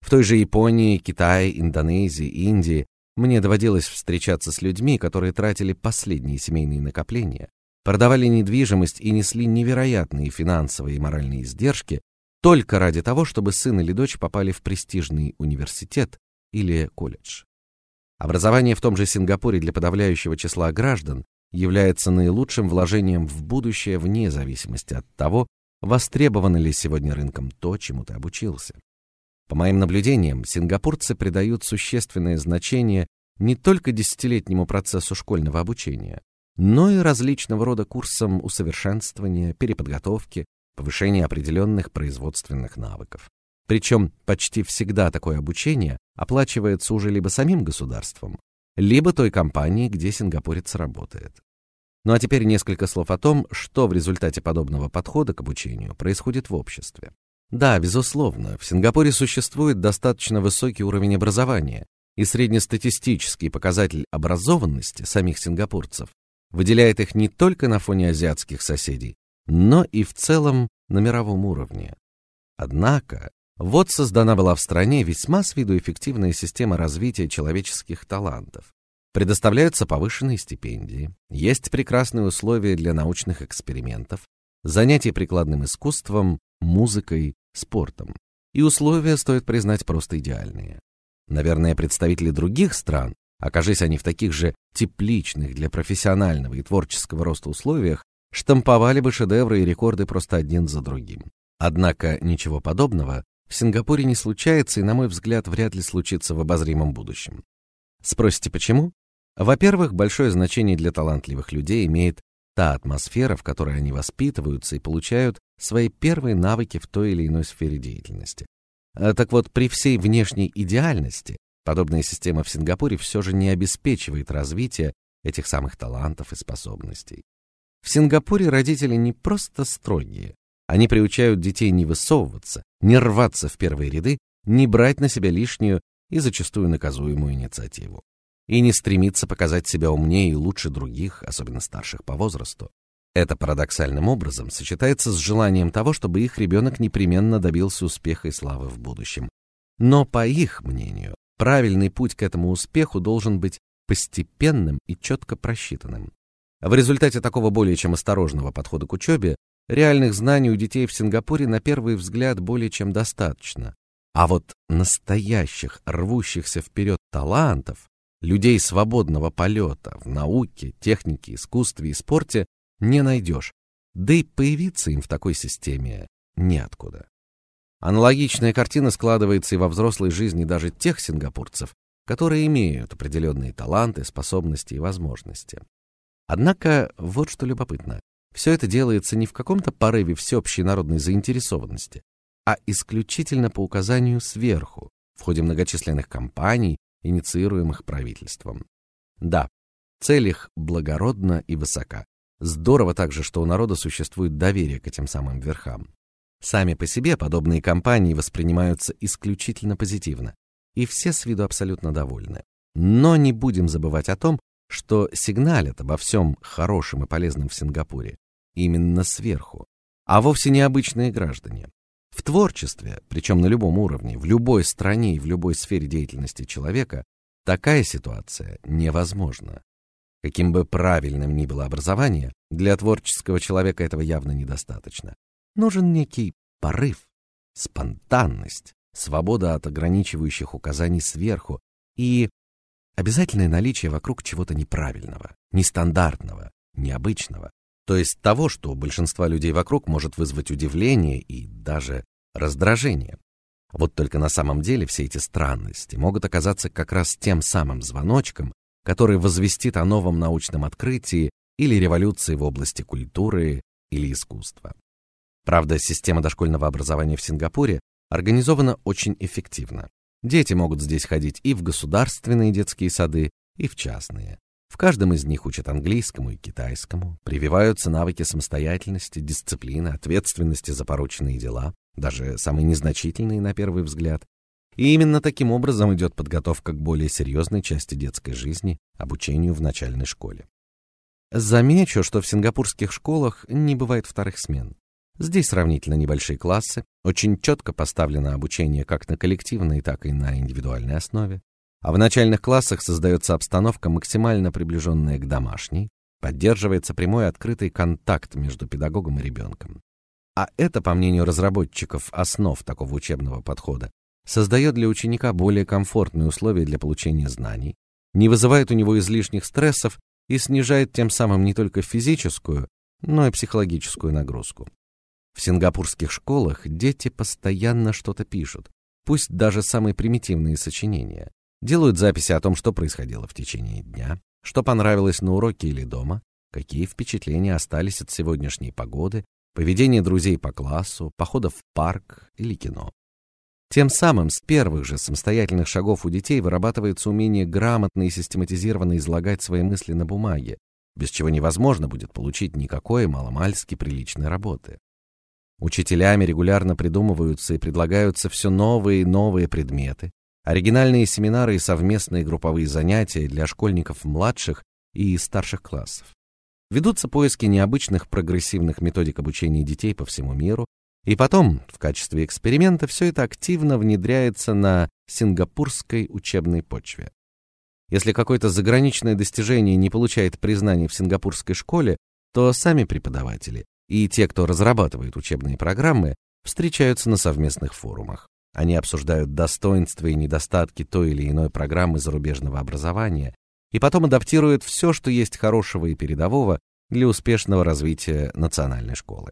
В той же Японии, Китае, Индонезии, Индии мне доводилось встречаться с людьми, которые тратили последние семейные накопления, продавали недвижимость и несли невероятные финансовые и моральные издержки только ради того, чтобы сын или дочь попали в престижный университет или колледж. Образование в том же Сингапуре для подавляющего числа граждан является наилучшим вложением в будущее вне зависимости от того, востребовано ли сегодня рынком то, чему ты обучился. По моим наблюдениям, сингапурцы придают существенное значение не только десятилетнему процессу школьного обучения, но и различного рода курсам усовершенствования, переподготовки, повышения определенных производственных навыков. Причем почти всегда такое обучение оплачивается уже либо самим государством, либо той компанией, где сингапурец работает. Ну а теперь несколько слов о том, что в результате подобного подхода к обучению происходит в обществе. Да, безусловно, в Сингапуре существует достаточно высокий уровень образования, и среднестатистический показатель образованности самих сингапурцев выделяет их не только на фоне азиатских соседей, но и в целом на мировом уровне. Однако, вот создана была в стране весьма с виду эффективная система развития человеческих талантов. Предоставляются повышенные стипендии, есть прекрасные условия для научных экспериментов, занятий прикладным искусством, музыкой, спортом. И условия, стоит признать, просто идеальные. Наверное, представители других стран, окажись они в таких же тепличных для профессионального и творческого роста условиях, штамповали бы шедевры и рекорды просто один за другим. Однако ничего подобного в Сингапуре не случается и, на мой взгляд, вряд ли случится в обозримом будущем. Спросите, почему? Во-первых, большое значение для талантливых людей имеет та атмосфера, в которой они воспитываются и получают свои первые навыки в той или иной сфере деятельности. А, так вот, при всей внешней идеальности подобная система в Сингапуре все же не обеспечивает развитие этих самых талантов и способностей. В Сингапуре родители не просто строгие, они приучают детей не высовываться, не рваться в первые ряды, не брать на себя лишнюю и зачастую наказуемую инициативу, и не стремиться показать себя умнее и лучше других, особенно старших по возрасту. Это парадоксальным образом сочетается с желанием того, чтобы их ребенок непременно добился успеха и славы в будущем. Но по их мнению, правильный путь к этому успеху должен быть постепенным и четко просчитанным. В результате такого более чем осторожного подхода к учебе реальных знаний у детей в Сингапуре на первый взгляд более чем достаточно. А вот настоящих, рвущихся вперед талантов, людей свободного полета в науке, технике, искусстве и спорте не найдешь. Да и появиться им в такой системе неоткуда. Аналогичная картина складывается и во взрослой жизни даже тех сингапурцев, которые имеют определенные таланты, способности и возможности. Однако, вот что любопытно. Все это делается не в каком-то порыве всеобщей народной заинтересованности, а исключительно по указанию сверху, в ходе многочисленных кампаний, инициируемых правительством. Да, цель их благородна и высока. Здорово также, что у народа существует доверие к этим самым верхам. Сами по себе подобные кампании воспринимаются исключительно позитивно, и все с виду абсолютно довольны. Но не будем забывать о том, что сигналят обо всем хорошем и полезном в Сингапуре именно сверху, а вовсе не обычные граждане. В творчестве, причем на любом уровне, в любой стране и в любой сфере деятельности человека, такая ситуация невозможна. Каким бы правильным ни было образование, для творческого человека этого явно недостаточно. Нужен некий порыв, спонтанность, свобода от ограничивающих указаний сверху и обязательное наличие вокруг чего-то неправильного, нестандартного, необычного, то есть того, что у большинства людей вокруг может вызвать удивление и даже раздражение. Вот только на самом деле все эти странности могут оказаться как раз тем самым звоночком, который возвестит о новом научном открытии или революции в области культуры или искусства. Правда, система дошкольного образования в Сингапуре организована очень эффективно. Дети могут здесь ходить и в государственные детские сады, и в частные. В каждом из них учат английскому и китайскому, прививаются навыки самостоятельности, дисциплины, ответственности за порученные дела, даже самые незначительные на первый взгляд. И именно таким образом идет подготовка к более серьезной части детской жизни, обучению в начальной школе. Замечу, что в сингапурских школах не бывает вторых смен. Здесь сравнительно небольшие классы, очень четко поставлено обучение как на коллективной, так и на индивидуальной основе. А в начальных классах создается обстановка максимально приближенная к домашней, поддерживается прямой открытый контакт между педагогом и ребенком. А это, по мнению разработчиков основ такого учебного подхода, создает для ученика более комфортные условия для получения знаний, не вызывает у него излишних стрессов и снижает тем самым не только физическую, но и психологическую нагрузку. В сингапурских школах дети постоянно что-то пишут, пусть даже самые примитивные сочинения. Делают записи о том, что происходило в течение дня, что понравилось на уроке или дома, какие впечатления остались от сегодняшней погоды, поведения друзей по классу, походов в парк или кино. Тем самым с первых же самостоятельных шагов у детей вырабатывается умение грамотно и систематизированно излагать свои мысли на бумаге, без чего невозможно будет получить никакой маломальски приличной работы. Учителями регулярно придумываются и предлагаются все новые и новые предметы, оригинальные семинары и совместные групповые занятия для школьников младших и старших классов. Ведутся поиски необычных прогрессивных методик обучения детей по всему миру, и потом, в качестве эксперимента, все это активно внедряется на сингапурской учебной почве. Если какое-то заграничное достижение не получает признания в сингапурской школе, то сами преподаватели и те, кто разрабатывает учебные программы, встречаются на совместных форумах. Они обсуждают достоинства и недостатки той или иной программы зарубежного образования и потом адаптируют все, что есть хорошего и передового для успешного развития национальной школы.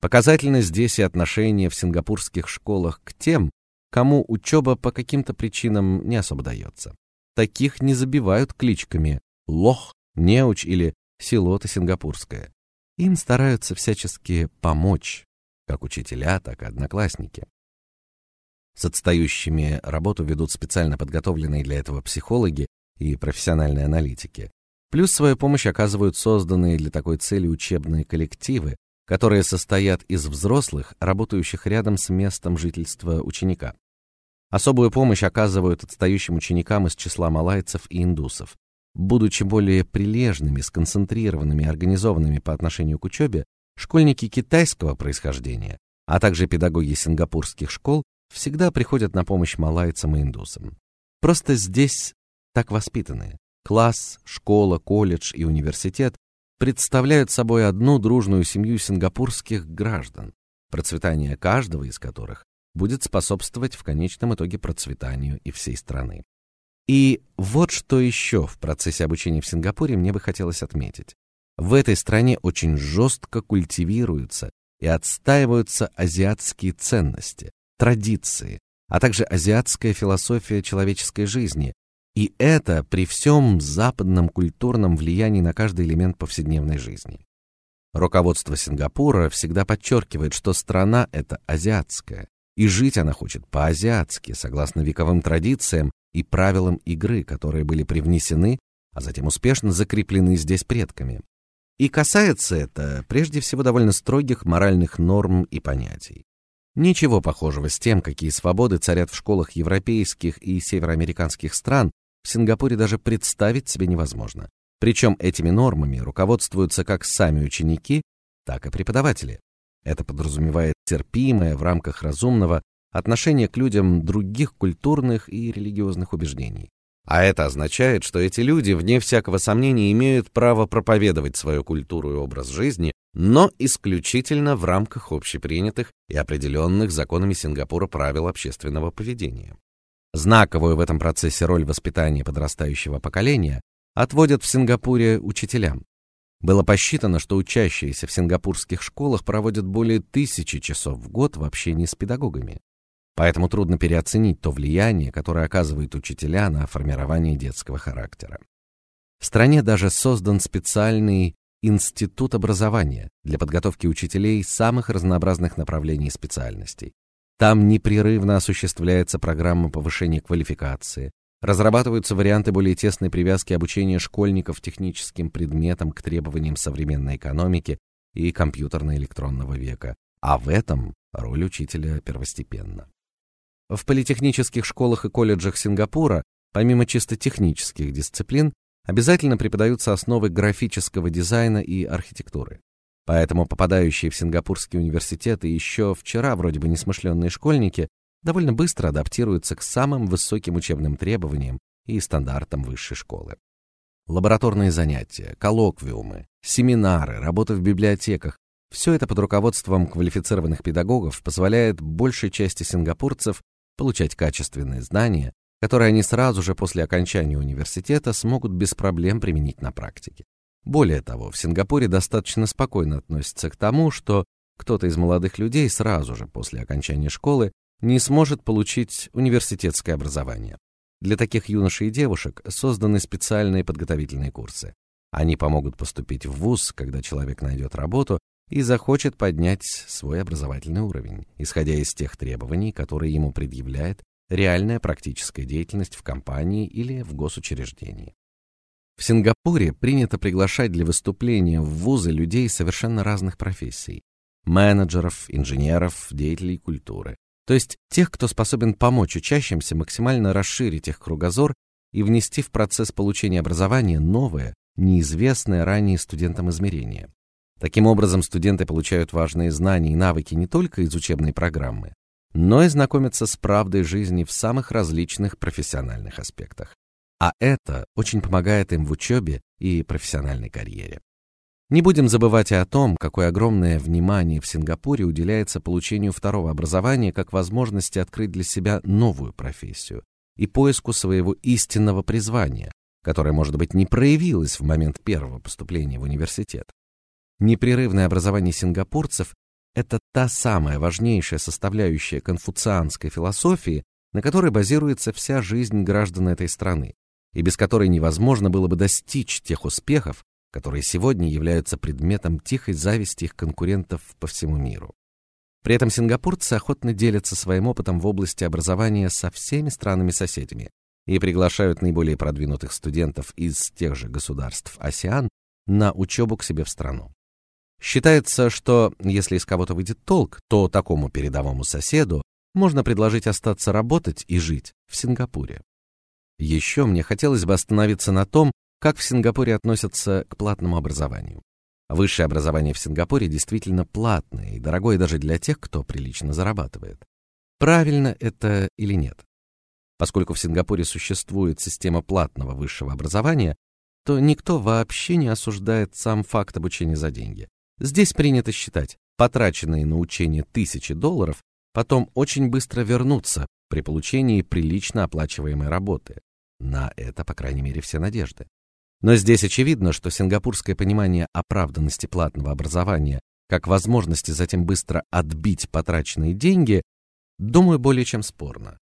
Показательно здесь и отношение в сингапурских школах к тем, кому учеба по каким-то причинам не особо дается. Таких не забивают кличками лох, неуч или село-то сингапурское. Им стараются всячески помочь, как учителя, так и одноклассники. С отстающими работу ведут специально подготовленные для этого психологи и профессиональные аналитики. Плюс свою помощь оказывают созданные для такой цели учебные коллективы, которые состоят из взрослых, работающих рядом с местом жительства ученика. Особую помощь оказывают отстающим ученикам из числа малайцев и индусов. Будучи более прилежными, сконцентрированными и организованными по отношению к учебе, школьники китайского происхождения, а также педагоги сингапурских школ всегда приходят на помощь малайцам и индусам. Просто здесь так воспитаны. Класс, школа, колледж и университет представляют собой одну дружную семью сингапурских граждан, процветание каждого из которых будет способствовать в конечном итоге процветанию и всей страны. И вот что еще в процессе обучения в Сингапуре мне бы хотелось отметить. В этой стране очень жестко культивируются и отстаиваются азиатские ценности, традиции, а также азиатская философия человеческой жизни, и это при всем западном культурном влиянии на каждый элемент повседневной жизни. Руководство Сингапура всегда подчеркивает, что страна эта азиатская, и жить она хочет по-азиатски, согласно вековым традициям и правилам игры, которые были привнесены, а затем успешно закреплены здесь предками. И касается это прежде всего довольно строгих моральных норм и понятий. Ничего похожего с тем, какие свободы царят в школах европейских и североамериканских стран, в Сингапуре даже представить себе невозможно. Причем этими нормами руководствуются как сами ученики, так и преподаватели. Это подразумевает терпимое в рамках разумного отношение к людям других культурных и религиозных убеждений. А это означает, что эти люди, вне всякого сомнения, имеют право проповедовать свою культуру и образ жизни, но исключительно в рамках общепринятых и определенных законами Сингапура правил общественного поведения. Знаковую в этом процессе роль воспитания подрастающего поколения отводят в Сингапуре учителям. Было посчитано, что учащиеся в сингапурских школах проводят более тысячи часов в год в общении с педагогами. Поэтому трудно переоценить то влияние, которое оказывают учителя на формирование детского характера. В стране даже создан специальный институт образования для подготовки учителей самых разнообразных направлений и специальностей. Там непрерывно осуществляется программа повышения квалификации, разрабатываются варианты более тесной привязки обучения школьников техническим предметам к требованиям современной экономики и компьютерно-электронного века, а в этом роль учителя первостепенна. В политехнических школах и колледжах Сингапура, помимо чисто технических дисциплин, обязательно преподаются основы графического дизайна и архитектуры. Поэтому попадающие в сингапурские университеты еще вчера вроде бы несмышленные школьники довольно быстро адаптируются к самым высоким учебным требованиям и стандартам высшей школы. Лабораторные занятия, коллоквиумы, семинары, работа в библиотеках все это под руководством квалифицированных педагогов позволяет большей части сингапурцев получать качественные знания, которые они сразу же после окончания университета смогут без проблем применить на практике. Более того, в Сингапуре достаточно спокойно относятся к тому, что кто-то из молодых людей сразу же после окончания школы не сможет получить университетское образование. Для таких юношей и девушек созданы специальные подготовительные курсы. Они помогут поступить в вуз, когда человек найдет работу и захочет поднять свой образовательный уровень, исходя из тех требований, которые ему предъявляет реальная практическая деятельность в компании или в госучреждении. В Сингапуре принято приглашать для выступления в вузы людей совершенно разных профессий: менеджеров, инженеров, деятелей культуры. То есть тех, кто способен помочь учащимся максимально расширить их кругозор и внести в процесс получения образования новое, неизвестное ранее студентам измерение. Таким образом, студенты получают важные знания и навыки не только из учебной программы, но и знакомятся с правдой жизни в самых различных профессиональных аспектах а это очень помогает им в учебе и профессиональной карьере. Не будем забывать и о том, какое огромное внимание в Сингапуре уделяется получению второго образования как возможности открыть для себя новую профессию и поиску своего истинного призвания, которое, может быть, не проявилось в момент первого поступления в университет. Непрерывное образование сингапурцев это та самая важнейшая составляющая конфуцианской философии, на которой базируется вся жизнь граждан этой страны и без которой невозможно было бы достичь тех успехов, которые сегодня являются предметом тихой зависти их конкурентов по всему миру. При этом сингапурцы охотно делятся своим опытом в области образования со всеми странами-соседями и приглашают наиболее продвинутых студентов из тех же государств АСЕАН на учебу к себе в страну. Считается, что если из кого-то выйдет толк, то такому передовому соседу можно предложить остаться работать и жить в Сингапуре. Еще мне хотелось бы остановиться на том, как в Сингапуре относятся к платному образованию. Высшее образование в Сингапуре действительно платное и дорогое даже для тех, кто прилично зарабатывает. Правильно это или нет? Поскольку в Сингапуре существует система платного высшего образования, то никто вообще не осуждает сам факт обучения за деньги. Здесь принято считать, потраченные на учение тысячи долларов потом очень быстро вернутся при получении прилично оплачиваемой работы. На это, по крайней мере, все надежды. Но здесь очевидно, что сингапурское понимание оправданности платного образования как возможности затем быстро отбить потраченные деньги, думаю, более чем спорно.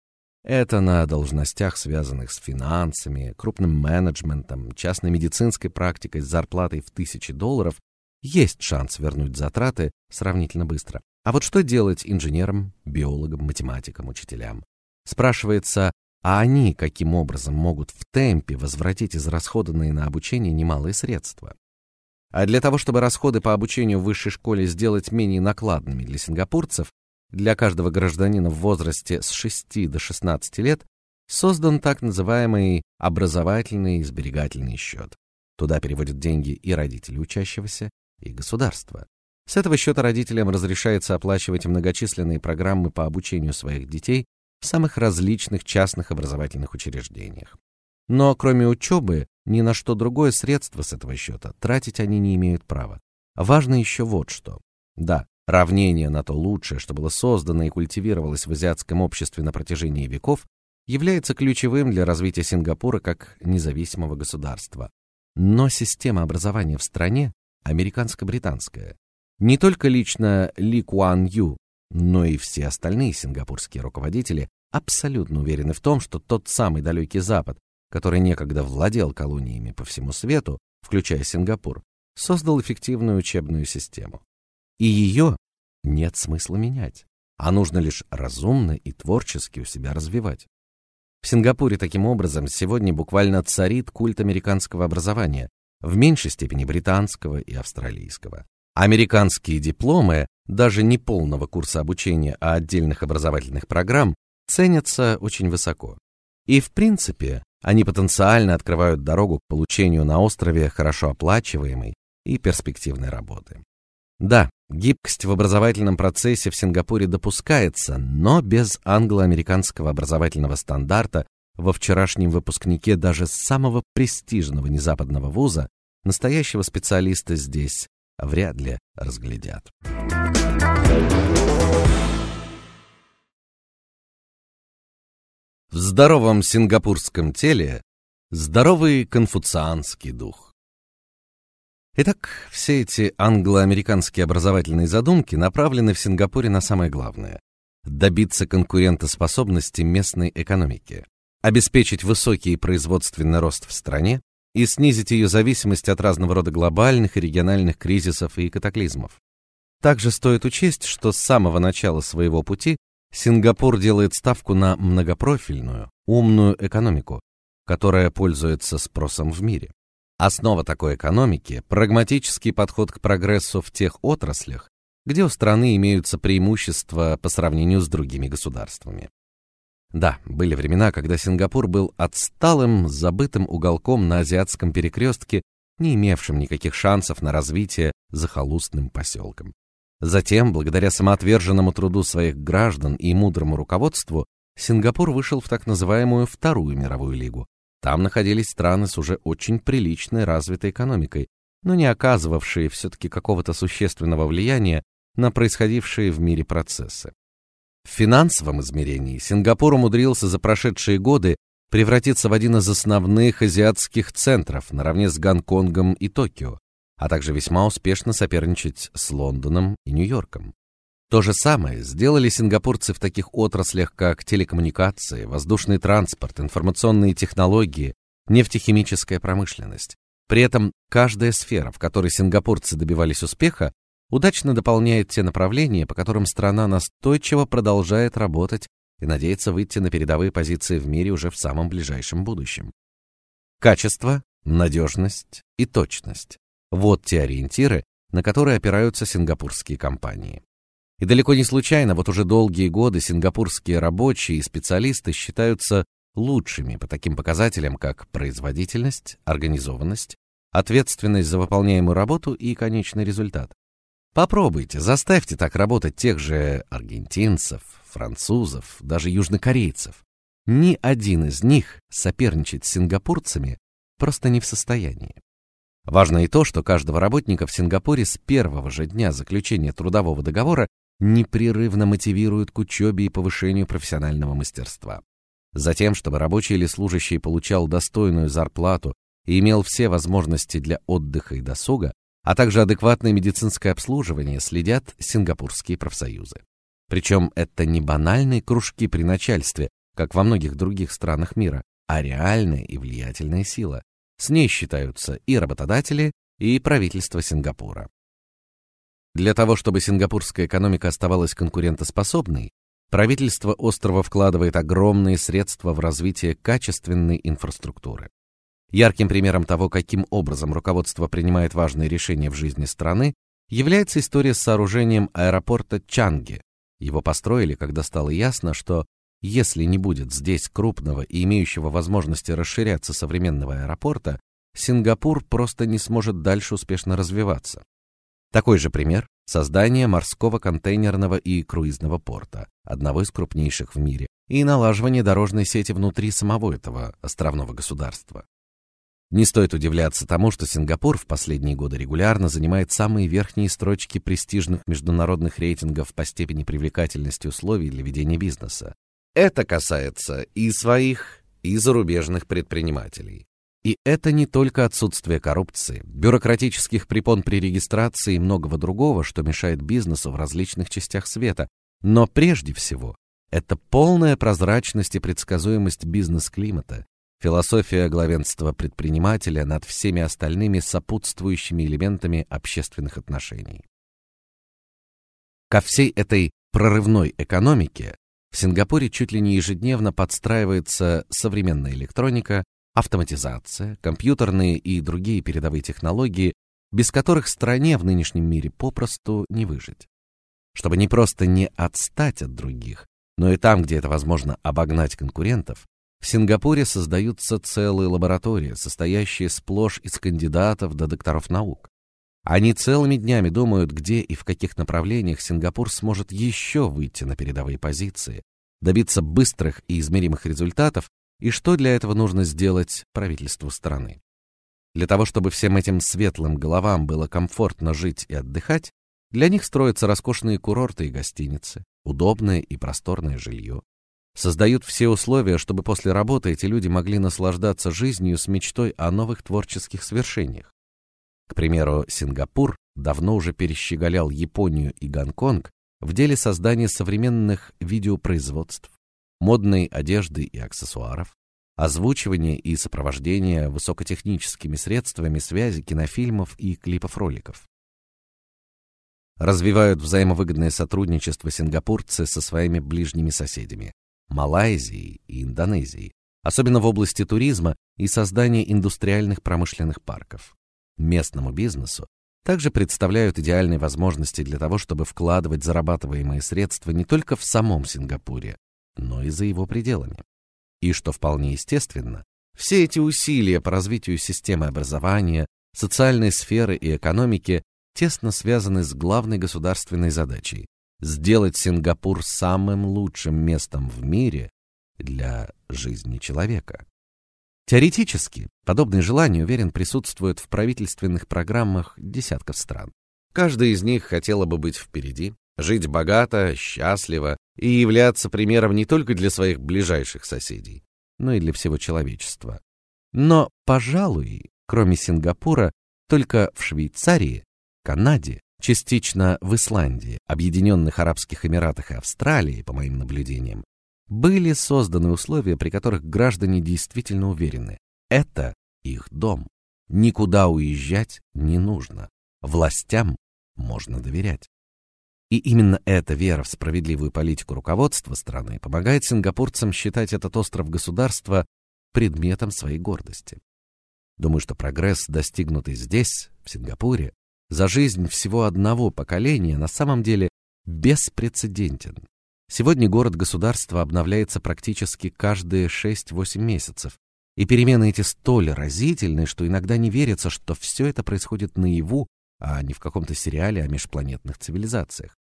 Это на должностях, связанных с финансами, крупным менеджментом, частной медицинской практикой с зарплатой в тысячи долларов, есть шанс вернуть затраты сравнительно быстро. А вот что делать инженерам, биологам, математикам, учителям? Спрашивается, а они каким образом могут в темпе возвратить израсходованные на обучение немалые средства? А для того, чтобы расходы по обучению в высшей школе сделать менее накладными для сингапурцев, для каждого гражданина в возрасте с 6 до 16 лет создан так называемый образовательный сберегательный счет. Туда переводят деньги и родители учащегося, и государство. С этого счета родителям разрешается оплачивать многочисленные программы по обучению своих детей в самых различных частных образовательных учреждениях. Но кроме учебы, ни на что другое средство с этого счета тратить они не имеют права. Важно еще вот что. Да, равнение на то лучшее, что было создано и культивировалось в азиатском обществе на протяжении веков, является ключевым для развития Сингапура как независимого государства. Но система образования в стране американско-британская. Не только лично Ли Куан Ю но и все остальные сингапурские руководители абсолютно уверены в том, что тот самый далекий Запад, который некогда владел колониями по всему свету, включая Сингапур, создал эффективную учебную систему. И ее нет смысла менять, а нужно лишь разумно и творчески у себя развивать. В Сингапуре таким образом сегодня буквально царит культ американского образования, в меньшей степени британского и австралийского. Американские дипломы, даже не полного курса обучения, а отдельных образовательных программ, ценятся очень высоко. И в принципе, они потенциально открывают дорогу к получению на острове хорошо оплачиваемой и перспективной работы. Да, гибкость в образовательном процессе в Сингапуре допускается, но без англо-американского образовательного стандарта во вчерашнем выпускнике даже самого престижного незападного вуза настоящего специалиста здесь вряд ли разглядят. В здоровом сингапурском теле здоровый конфуцианский дух. Итак, все эти англо-американские образовательные задумки направлены в Сингапуре на самое главное добиться конкурентоспособности местной экономики, обеспечить высокий производственный рост в стране и снизить ее зависимость от разного рода глобальных и региональных кризисов и катаклизмов. Также стоит учесть, что с самого начала своего пути Сингапур делает ставку на многопрофильную, умную экономику, которая пользуется спросом в мире. Основа такой экономики прагматический подход к прогрессу в тех отраслях, где у страны имеются преимущества по сравнению с другими государствами. Да, были времена, когда Сингапур был отсталым, забытым уголком на азиатском перекрестке, не имевшим никаких шансов на развитие захолустным поселком. Затем, благодаря самоотверженному труду своих граждан и мудрому руководству, Сингапур вышел в так называемую Вторую мировую лигу. Там находились страны с уже очень приличной развитой экономикой, но не оказывавшие все таки какого-то существенного влияния на происходившие в мире процессы. В финансовом измерении Сингапур умудрился за прошедшие годы превратиться в один из основных азиатских центров наравне с Гонконгом и Токио, а также весьма успешно соперничать с Лондоном и Нью-Йорком. То же самое сделали сингапурцы в таких отраслях, как телекоммуникации, воздушный транспорт, информационные технологии, нефтехимическая промышленность. При этом каждая сфера, в которой сингапурцы добивались успеха, удачно дополняет те направления, по которым страна настойчиво продолжает работать и надеется выйти на передовые позиции в мире уже в самом ближайшем будущем. Качество, надежность и точность вот те ориентиры, на которые опираются сингапурские компании. И далеко не случайно вот уже долгие годы сингапурские рабочие и специалисты считаются лучшими по таким показателям, как производительность, организованность, ответственность за выполняемую работу и конечный результат. Попробуйте, заставьте так работать тех же аргентинцев, французов, даже южнокорейцев. Ни один из них соперничать с сингапурцами просто не в состоянии. Важно и то, что каждого работника в Сингапуре с первого же дня заключения трудового договора непрерывно мотивируют к учебе и повышению профессионального мастерства. Затем, чтобы рабочий или служащий получал достойную зарплату и имел все возможности для отдыха и досуга, а также адекватное медицинское обслуживание, следят сингапурские профсоюзы. Причем это не банальные кружки при начальстве, как во многих других странах мира, а реальная и влиятельная сила. С ней считаются и работодатели, и правительство Сингапура. Для того, чтобы сингапурская экономика оставалась конкурентоспособной, Правительство острова вкладывает огромные средства в развитие качественной инфраструктуры. Ярким примером того, каким образом руководство принимает важные решения в жизни страны, является история с сооружением аэропорта Чанги. Его построили, когда стало ясно, что если не будет здесь крупного и имеющего возможности расширяться современного аэропорта, Сингапур просто не сможет дальше успешно развиваться. Такой же пример создание морского контейнерного и круизного порта, одного из крупнейших в мире, и налаживание дорожной сети внутри самого этого островного государства. Не стоит удивляться тому, что Сингапур в последние годы регулярно занимает самые верхние строчки престижных международных рейтингов по степени привлекательности условий для ведения бизнеса. Это касается и своих, и зарубежных предпринимателей. И это не только отсутствие коррупции, бюрократических препон при регистрации и многого другого, что мешает бизнесу в различных частях света, но прежде всего это полная прозрачность и предсказуемость бизнес-климата, философия главенства предпринимателя над всеми остальными сопутствующими элементами общественных отношений. Ко всей этой прорывной экономике в Сингапуре чуть ли не ежедневно подстраивается современная электроника, автоматизация, компьютерные и другие передовые технологии, без которых стране в нынешнем мире попросту не выжить. Чтобы не просто не отстать от других, но и там, где это возможно, обогнать конкурентов, в Сингапуре создаются целые лаборатории, состоящие сплошь из кандидатов до докторов наук. Они целыми днями думают, где и в каких направлениях Сингапур сможет еще выйти на передовые позиции, добиться быстрых и измеримых результатов и что для этого нужно сделать правительству страны. Для того, чтобы всем этим светлым головам было комфортно жить и отдыхать, для них строятся роскошные курорты и гостиницы, удобное и просторное жилье. Создают все условия, чтобы после работы эти люди могли наслаждаться жизнью с мечтой о новых творческих свершениях. К примеру, Сингапур давно уже перещеголял Японию и Гонконг в деле создания современных видеопроизводств, модной одежды и аксессуаров, озвучивания и сопровождения высокотехническими средствами связи кинофильмов и клипов роликов. Развивают взаимовыгодное сотрудничество сингапурцы со своими ближними соседями Малайзией и Индонезией, особенно в области туризма и создания индустриальных промышленных парков. Местному бизнесу также представляют идеальные возможности для того, чтобы вкладывать зарабатываемые средства не только в самом Сингапуре, но и за его пределами. И что вполне естественно, все эти усилия по развитию системы образования, социальной сферы и экономики тесно связаны с главной государственной задачей сделать Сингапур самым лучшим местом в мире для жизни человека. Теоретически, подобные желания, уверен, присутствуют в правительственных программах десятков стран. Каждая из них хотела бы быть впереди, жить богато, счастливо и являться примером не только для своих ближайших соседей, но и для всего человечества. Но, пожалуй, кроме Сингапура, только в Швейцарии, Канаде, частично в Исландии, Объединенных Арабских Эмиратах и Австралии, по моим наблюдениям, были созданы условия, при которых граждане действительно уверены, это их дом. Никуда уезжать не нужно. Властям можно доверять. И именно эта вера в справедливую политику руководства страны помогает сингапурцам считать этот остров государства предметом своей гордости. Думаю, что прогресс, достигнутый здесь, в Сингапуре, за жизнь всего одного поколения, на самом деле беспрецедентен. Сегодня город-государство обновляется практически каждые 6-8 месяцев, и перемены эти столь разительны, что иногда не верится, что все это происходит наяву, а не в каком-то сериале о межпланетных цивилизациях.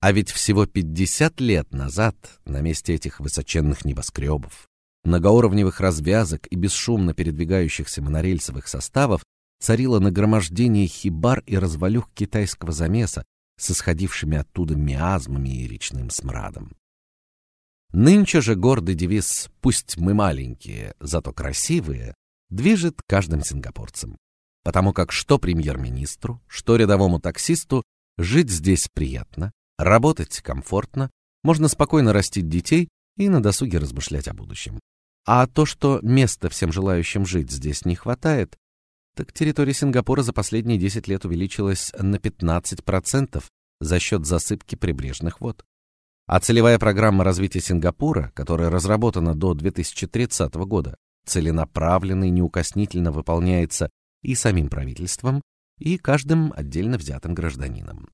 А ведь всего 50 лет назад на месте этих высоченных небоскребов, многоуровневых развязок и бесшумно передвигающихся монорельсовых составов царило нагромождение хибар и развалюх китайского замеса с исходившими оттуда миазмами и речным смрадом. Нынче же гордый девиз «Пусть мы маленькие, зато красивые» движет каждым сингапурцем, потому как что премьер-министру, что рядовому таксисту жить здесь приятно, работать комфортно, можно спокойно растить детей и на досуге размышлять о будущем. А то, что места всем желающим жить здесь не хватает, так территория Сингапура за последние 10 лет увеличилась на 15% за счет засыпки прибрежных вод. А целевая программа развития Сингапура, которая разработана до 2030 года, целенаправленно и неукоснительно выполняется и самим правительством, и каждым отдельно взятым гражданином.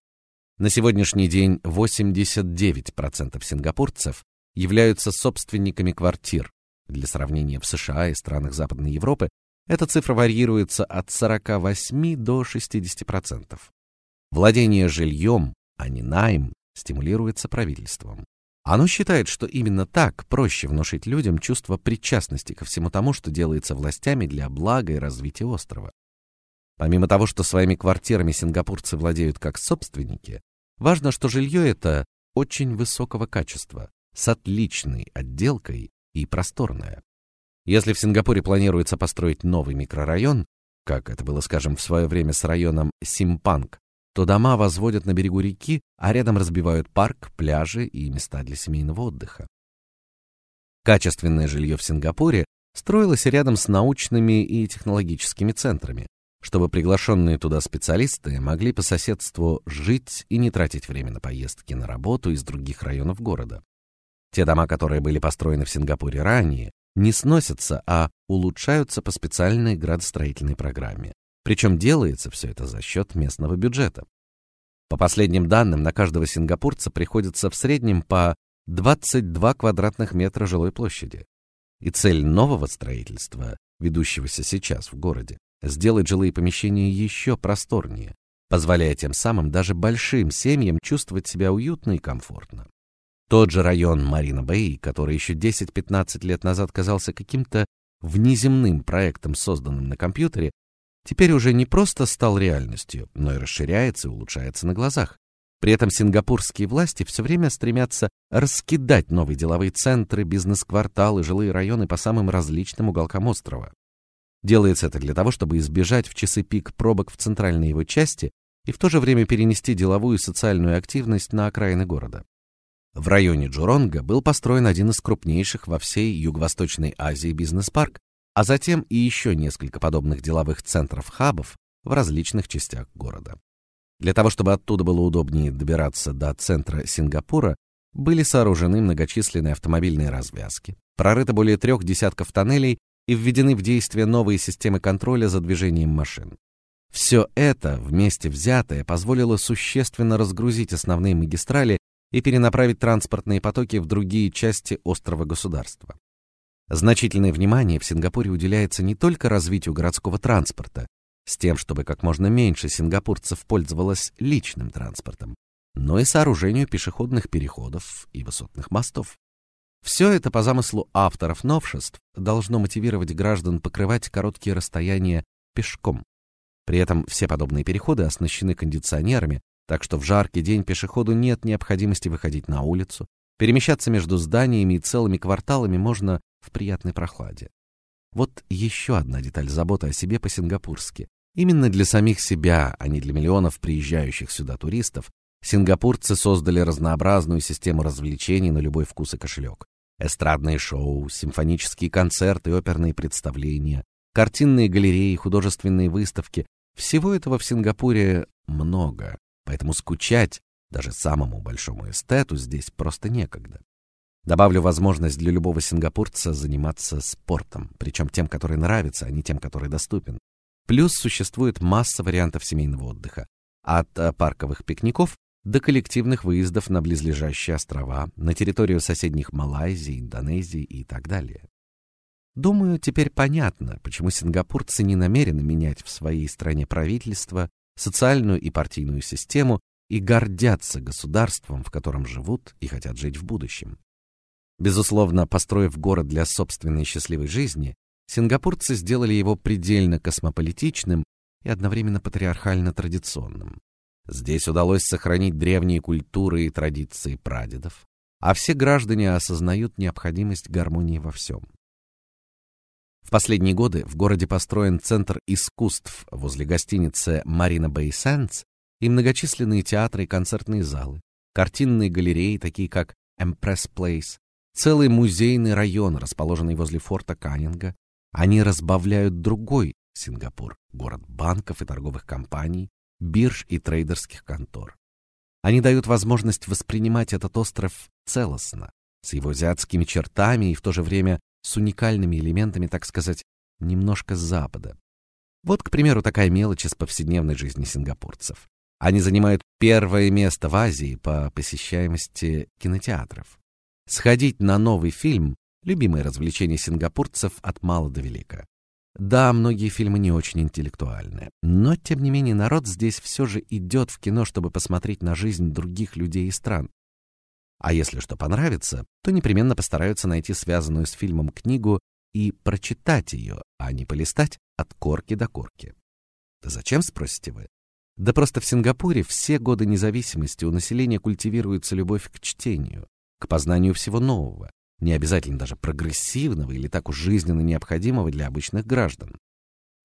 На сегодняшний день 89% сингапурцев являются собственниками квартир, для сравнения, в США и странах Западной Европы эта цифра варьируется от 48 до 60%. Владение жильем, а не найм, стимулируется правительством. Оно считает, что именно так проще внушить людям чувство причастности ко всему тому, что делается властями для блага и развития острова. Помимо того, что своими квартирами сингапурцы владеют как собственники, важно, что жилье это очень высокого качества, с отличной отделкой и просторная. Если в Сингапуре планируется построить новый микрорайон, как это было, скажем, в свое время с районом Симпанг, то дома возводят на берегу реки, а рядом разбивают парк, пляжи и места для семейного отдыха. Качественное жилье в Сингапуре строилось рядом с научными и технологическими центрами, чтобы приглашенные туда специалисты могли по соседству жить и не тратить время на поездки на работу из других районов города. Те дома, которые были построены в Сингапуре ранее, не сносятся, а улучшаются по специальной градостроительной программе. Причем делается все это за счет местного бюджета. По последним данным, на каждого сингапурца приходится в среднем по 22 квадратных метра жилой площади. И цель нового строительства, ведущегося сейчас в городе, сделать жилые помещения еще просторнее, позволяя тем самым даже большим семьям чувствовать себя уютно и комфортно. Тот же район Марина-Бэй, который еще 10-15 лет назад казался каким-то внеземным проектом, созданным на компьютере, теперь уже не просто стал реальностью, но и расширяется и улучшается на глазах. При этом сингапурские власти все время стремятся раскидать новые деловые центры, бизнес-кварталы, жилые районы по самым различным уголкам острова. Делается это для того, чтобы избежать в часы пик пробок в центральной его части и в то же время перенести деловую и социальную активность на окраины города. В районе Джуронга был построен один из крупнейших во всей Юго-Восточной Азии бизнес-парк, а затем и еще несколько подобных деловых центров-хабов в различных частях города. Для того, чтобы оттуда было удобнее добираться до центра Сингапура, были сооружены многочисленные автомобильные развязки, прорыто более трех десятков тоннелей и введены в действие новые системы контроля за движением машин. Все это вместе взятое позволило существенно разгрузить основные магистрали и перенаправить транспортные потоки в другие части острова государства. Значительное внимание в Сингапуре уделяется не только развитию городского транспорта, с тем, чтобы как можно меньше сингапурцев пользовалось личным транспортом, но и сооружению пешеходных переходов и высотных мостов. Все это по замыслу авторов новшеств должно мотивировать граждан покрывать короткие расстояния пешком. При этом все подобные переходы оснащены кондиционерами, так что в жаркий день пешеходу нет необходимости выходить на улицу, перемещаться между зданиями и целыми кварталами можно в приятной прохладе. Вот еще одна деталь заботы о себе по-сингапурски. Именно для самих себя, а не для миллионов приезжающих сюда туристов, сингапурцы создали разнообразную систему развлечений на любой вкус и кошелек. Эстрадные шоу, симфонические концерты, оперные представления, картинные галереи, художественные выставки. Всего этого в Сингапуре много, поэтому скучать даже самому большому эстету здесь просто некогда. Добавлю возможность для любого сингапурца заниматься спортом, причем тем, который нравится, а не тем, который доступен. Плюс существует масса вариантов семейного отдыха, от э, парковых пикников до коллективных выездов на близлежащие острова, на территорию соседних Малайзии, Индонезии и так далее. Думаю, теперь понятно, почему сингапурцы не намерены менять в своей стране правительство, социальную и партийную систему и гордятся государством, в котором живут и хотят жить в будущем. Безусловно, построив город для собственной счастливой жизни, сингапурцы сделали его предельно космополитичным и одновременно патриархально традиционным. Здесь удалось сохранить древние культуры и традиции прадедов, а все граждане осознают необходимость гармонии во всем. В последние годы в городе построен центр искусств возле гостиницы Marina Bay Sands и многочисленные театры и концертные залы, картинные галереи, такие как Empress Place, целый музейный район, расположенный возле форта Каннинга. Они разбавляют другой Сингапур, город банков и торговых компаний, бирж и трейдерских контор. Они дают возможность воспринимать этот остров целостно, с его азиатскими чертами и в то же время с уникальными элементами, так сказать, немножко запада. Вот, к примеру, такая мелочь из повседневной жизни сингапурцев. Они занимают первое место в Азии по посещаемости кинотеатров. Сходить на новый фильм любимое развлечение сингапурцев от мала до велика. Да, многие фильмы не очень интеллектуальные, но тем не менее народ здесь все же идет в кино, чтобы посмотреть на жизнь других людей и стран. А если что понравится, то непременно постараются найти связанную с фильмом книгу и прочитать ее, а не полистать от корки до корки. Да зачем, спросите вы? Да просто в Сингапуре все годы независимости у населения культивируется любовь к чтению, к познанию всего нового, не обязательно даже прогрессивного или так уж жизненно необходимого для обычных граждан.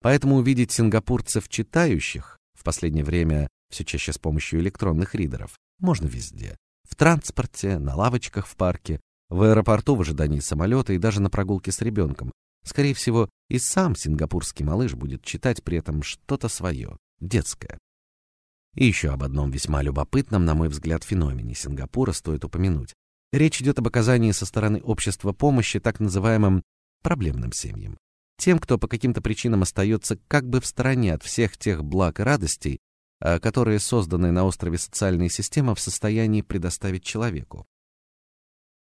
Поэтому увидеть сингапурцев читающих в последнее время все чаще с помощью электронных ридеров можно везде: в транспорте, на лавочках в парке, в аэропорту в ожидании самолета и даже на прогулке с ребенком. Скорее всего, и сам сингапурский малыш будет читать при этом что-то свое, детское. И еще об одном весьма любопытном, на мой взгляд, феномене Сингапура стоит упомянуть. Речь идет об оказании со стороны общества помощи так называемым проблемным семьям, тем, кто по каким-то причинам остается как бы в стороне от всех тех благ и радостей, которые созданные на острове социальные системы в состоянии предоставить человеку.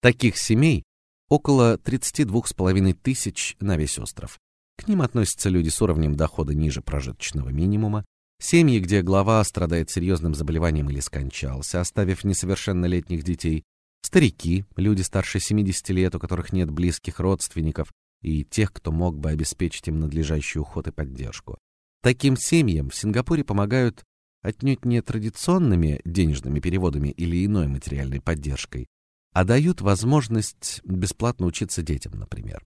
Таких семей около 32,5 тысяч на весь остров. К ним относятся люди с уровнем дохода ниже прожиточного минимума, семьи, где глава страдает серьезным заболеванием или скончался, оставив несовершеннолетних детей, Старики, люди старше 70 лет, у которых нет близких родственников и тех, кто мог бы обеспечить им надлежащий уход и поддержку. Таким семьям в Сингапуре помогают отнюдь не традиционными денежными переводами или иной материальной поддержкой, а дают возможность бесплатно учиться детям, например.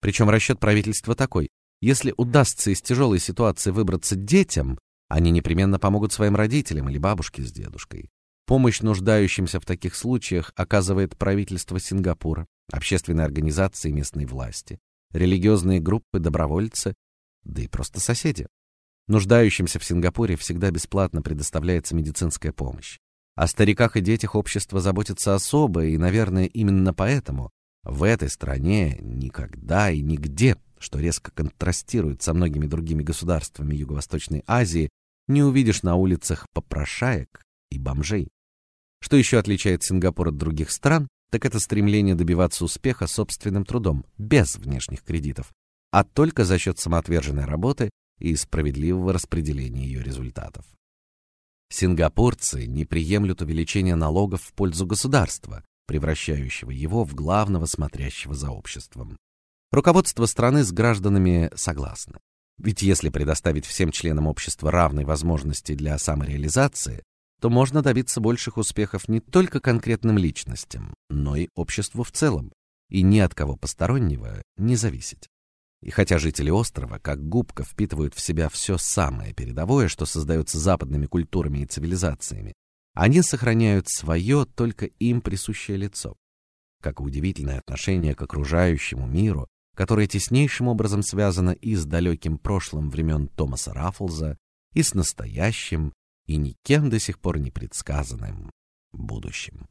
Причем расчет правительства такой: если удастся из тяжелой ситуации выбраться детям, они непременно помогут своим родителям или бабушке с дедушкой. Помощь нуждающимся в таких случаях оказывает правительство Сингапура, общественные организации местной власти, религиозные группы, добровольцы, да и просто соседи. Нуждающимся в Сингапуре всегда бесплатно предоставляется медицинская помощь. О стариках и детях общество заботится особо, и, наверное, именно поэтому в этой стране никогда и нигде, что резко контрастирует со многими другими государствами Юго-Восточной Азии, не увидишь на улицах попрошаек и бомжей. Что еще отличает Сингапур от других стран, так это стремление добиваться успеха собственным трудом, без внешних кредитов, а только за счет самоотверженной работы и справедливого распределения ее результатов. Сингапурцы не приемлют увеличения налогов в пользу государства, превращающего его в главного смотрящего за обществом. Руководство страны с гражданами согласно. Ведь если предоставить всем членам общества равные возможности для самореализации, то можно добиться больших успехов не только конкретным личностям, но и обществу в целом, и ни от кого постороннего не зависеть. И хотя жители острова как губка впитывают в себя все самое передовое, что создается западными культурами и цивилизациями, они сохраняют свое только им присущее лицо. Как удивительное отношение к окружающему миру которое теснейшим образом связано и с далеким прошлым времен Томаса Раффлза, и с настоящим, и никем до сих пор не предсказанным будущим.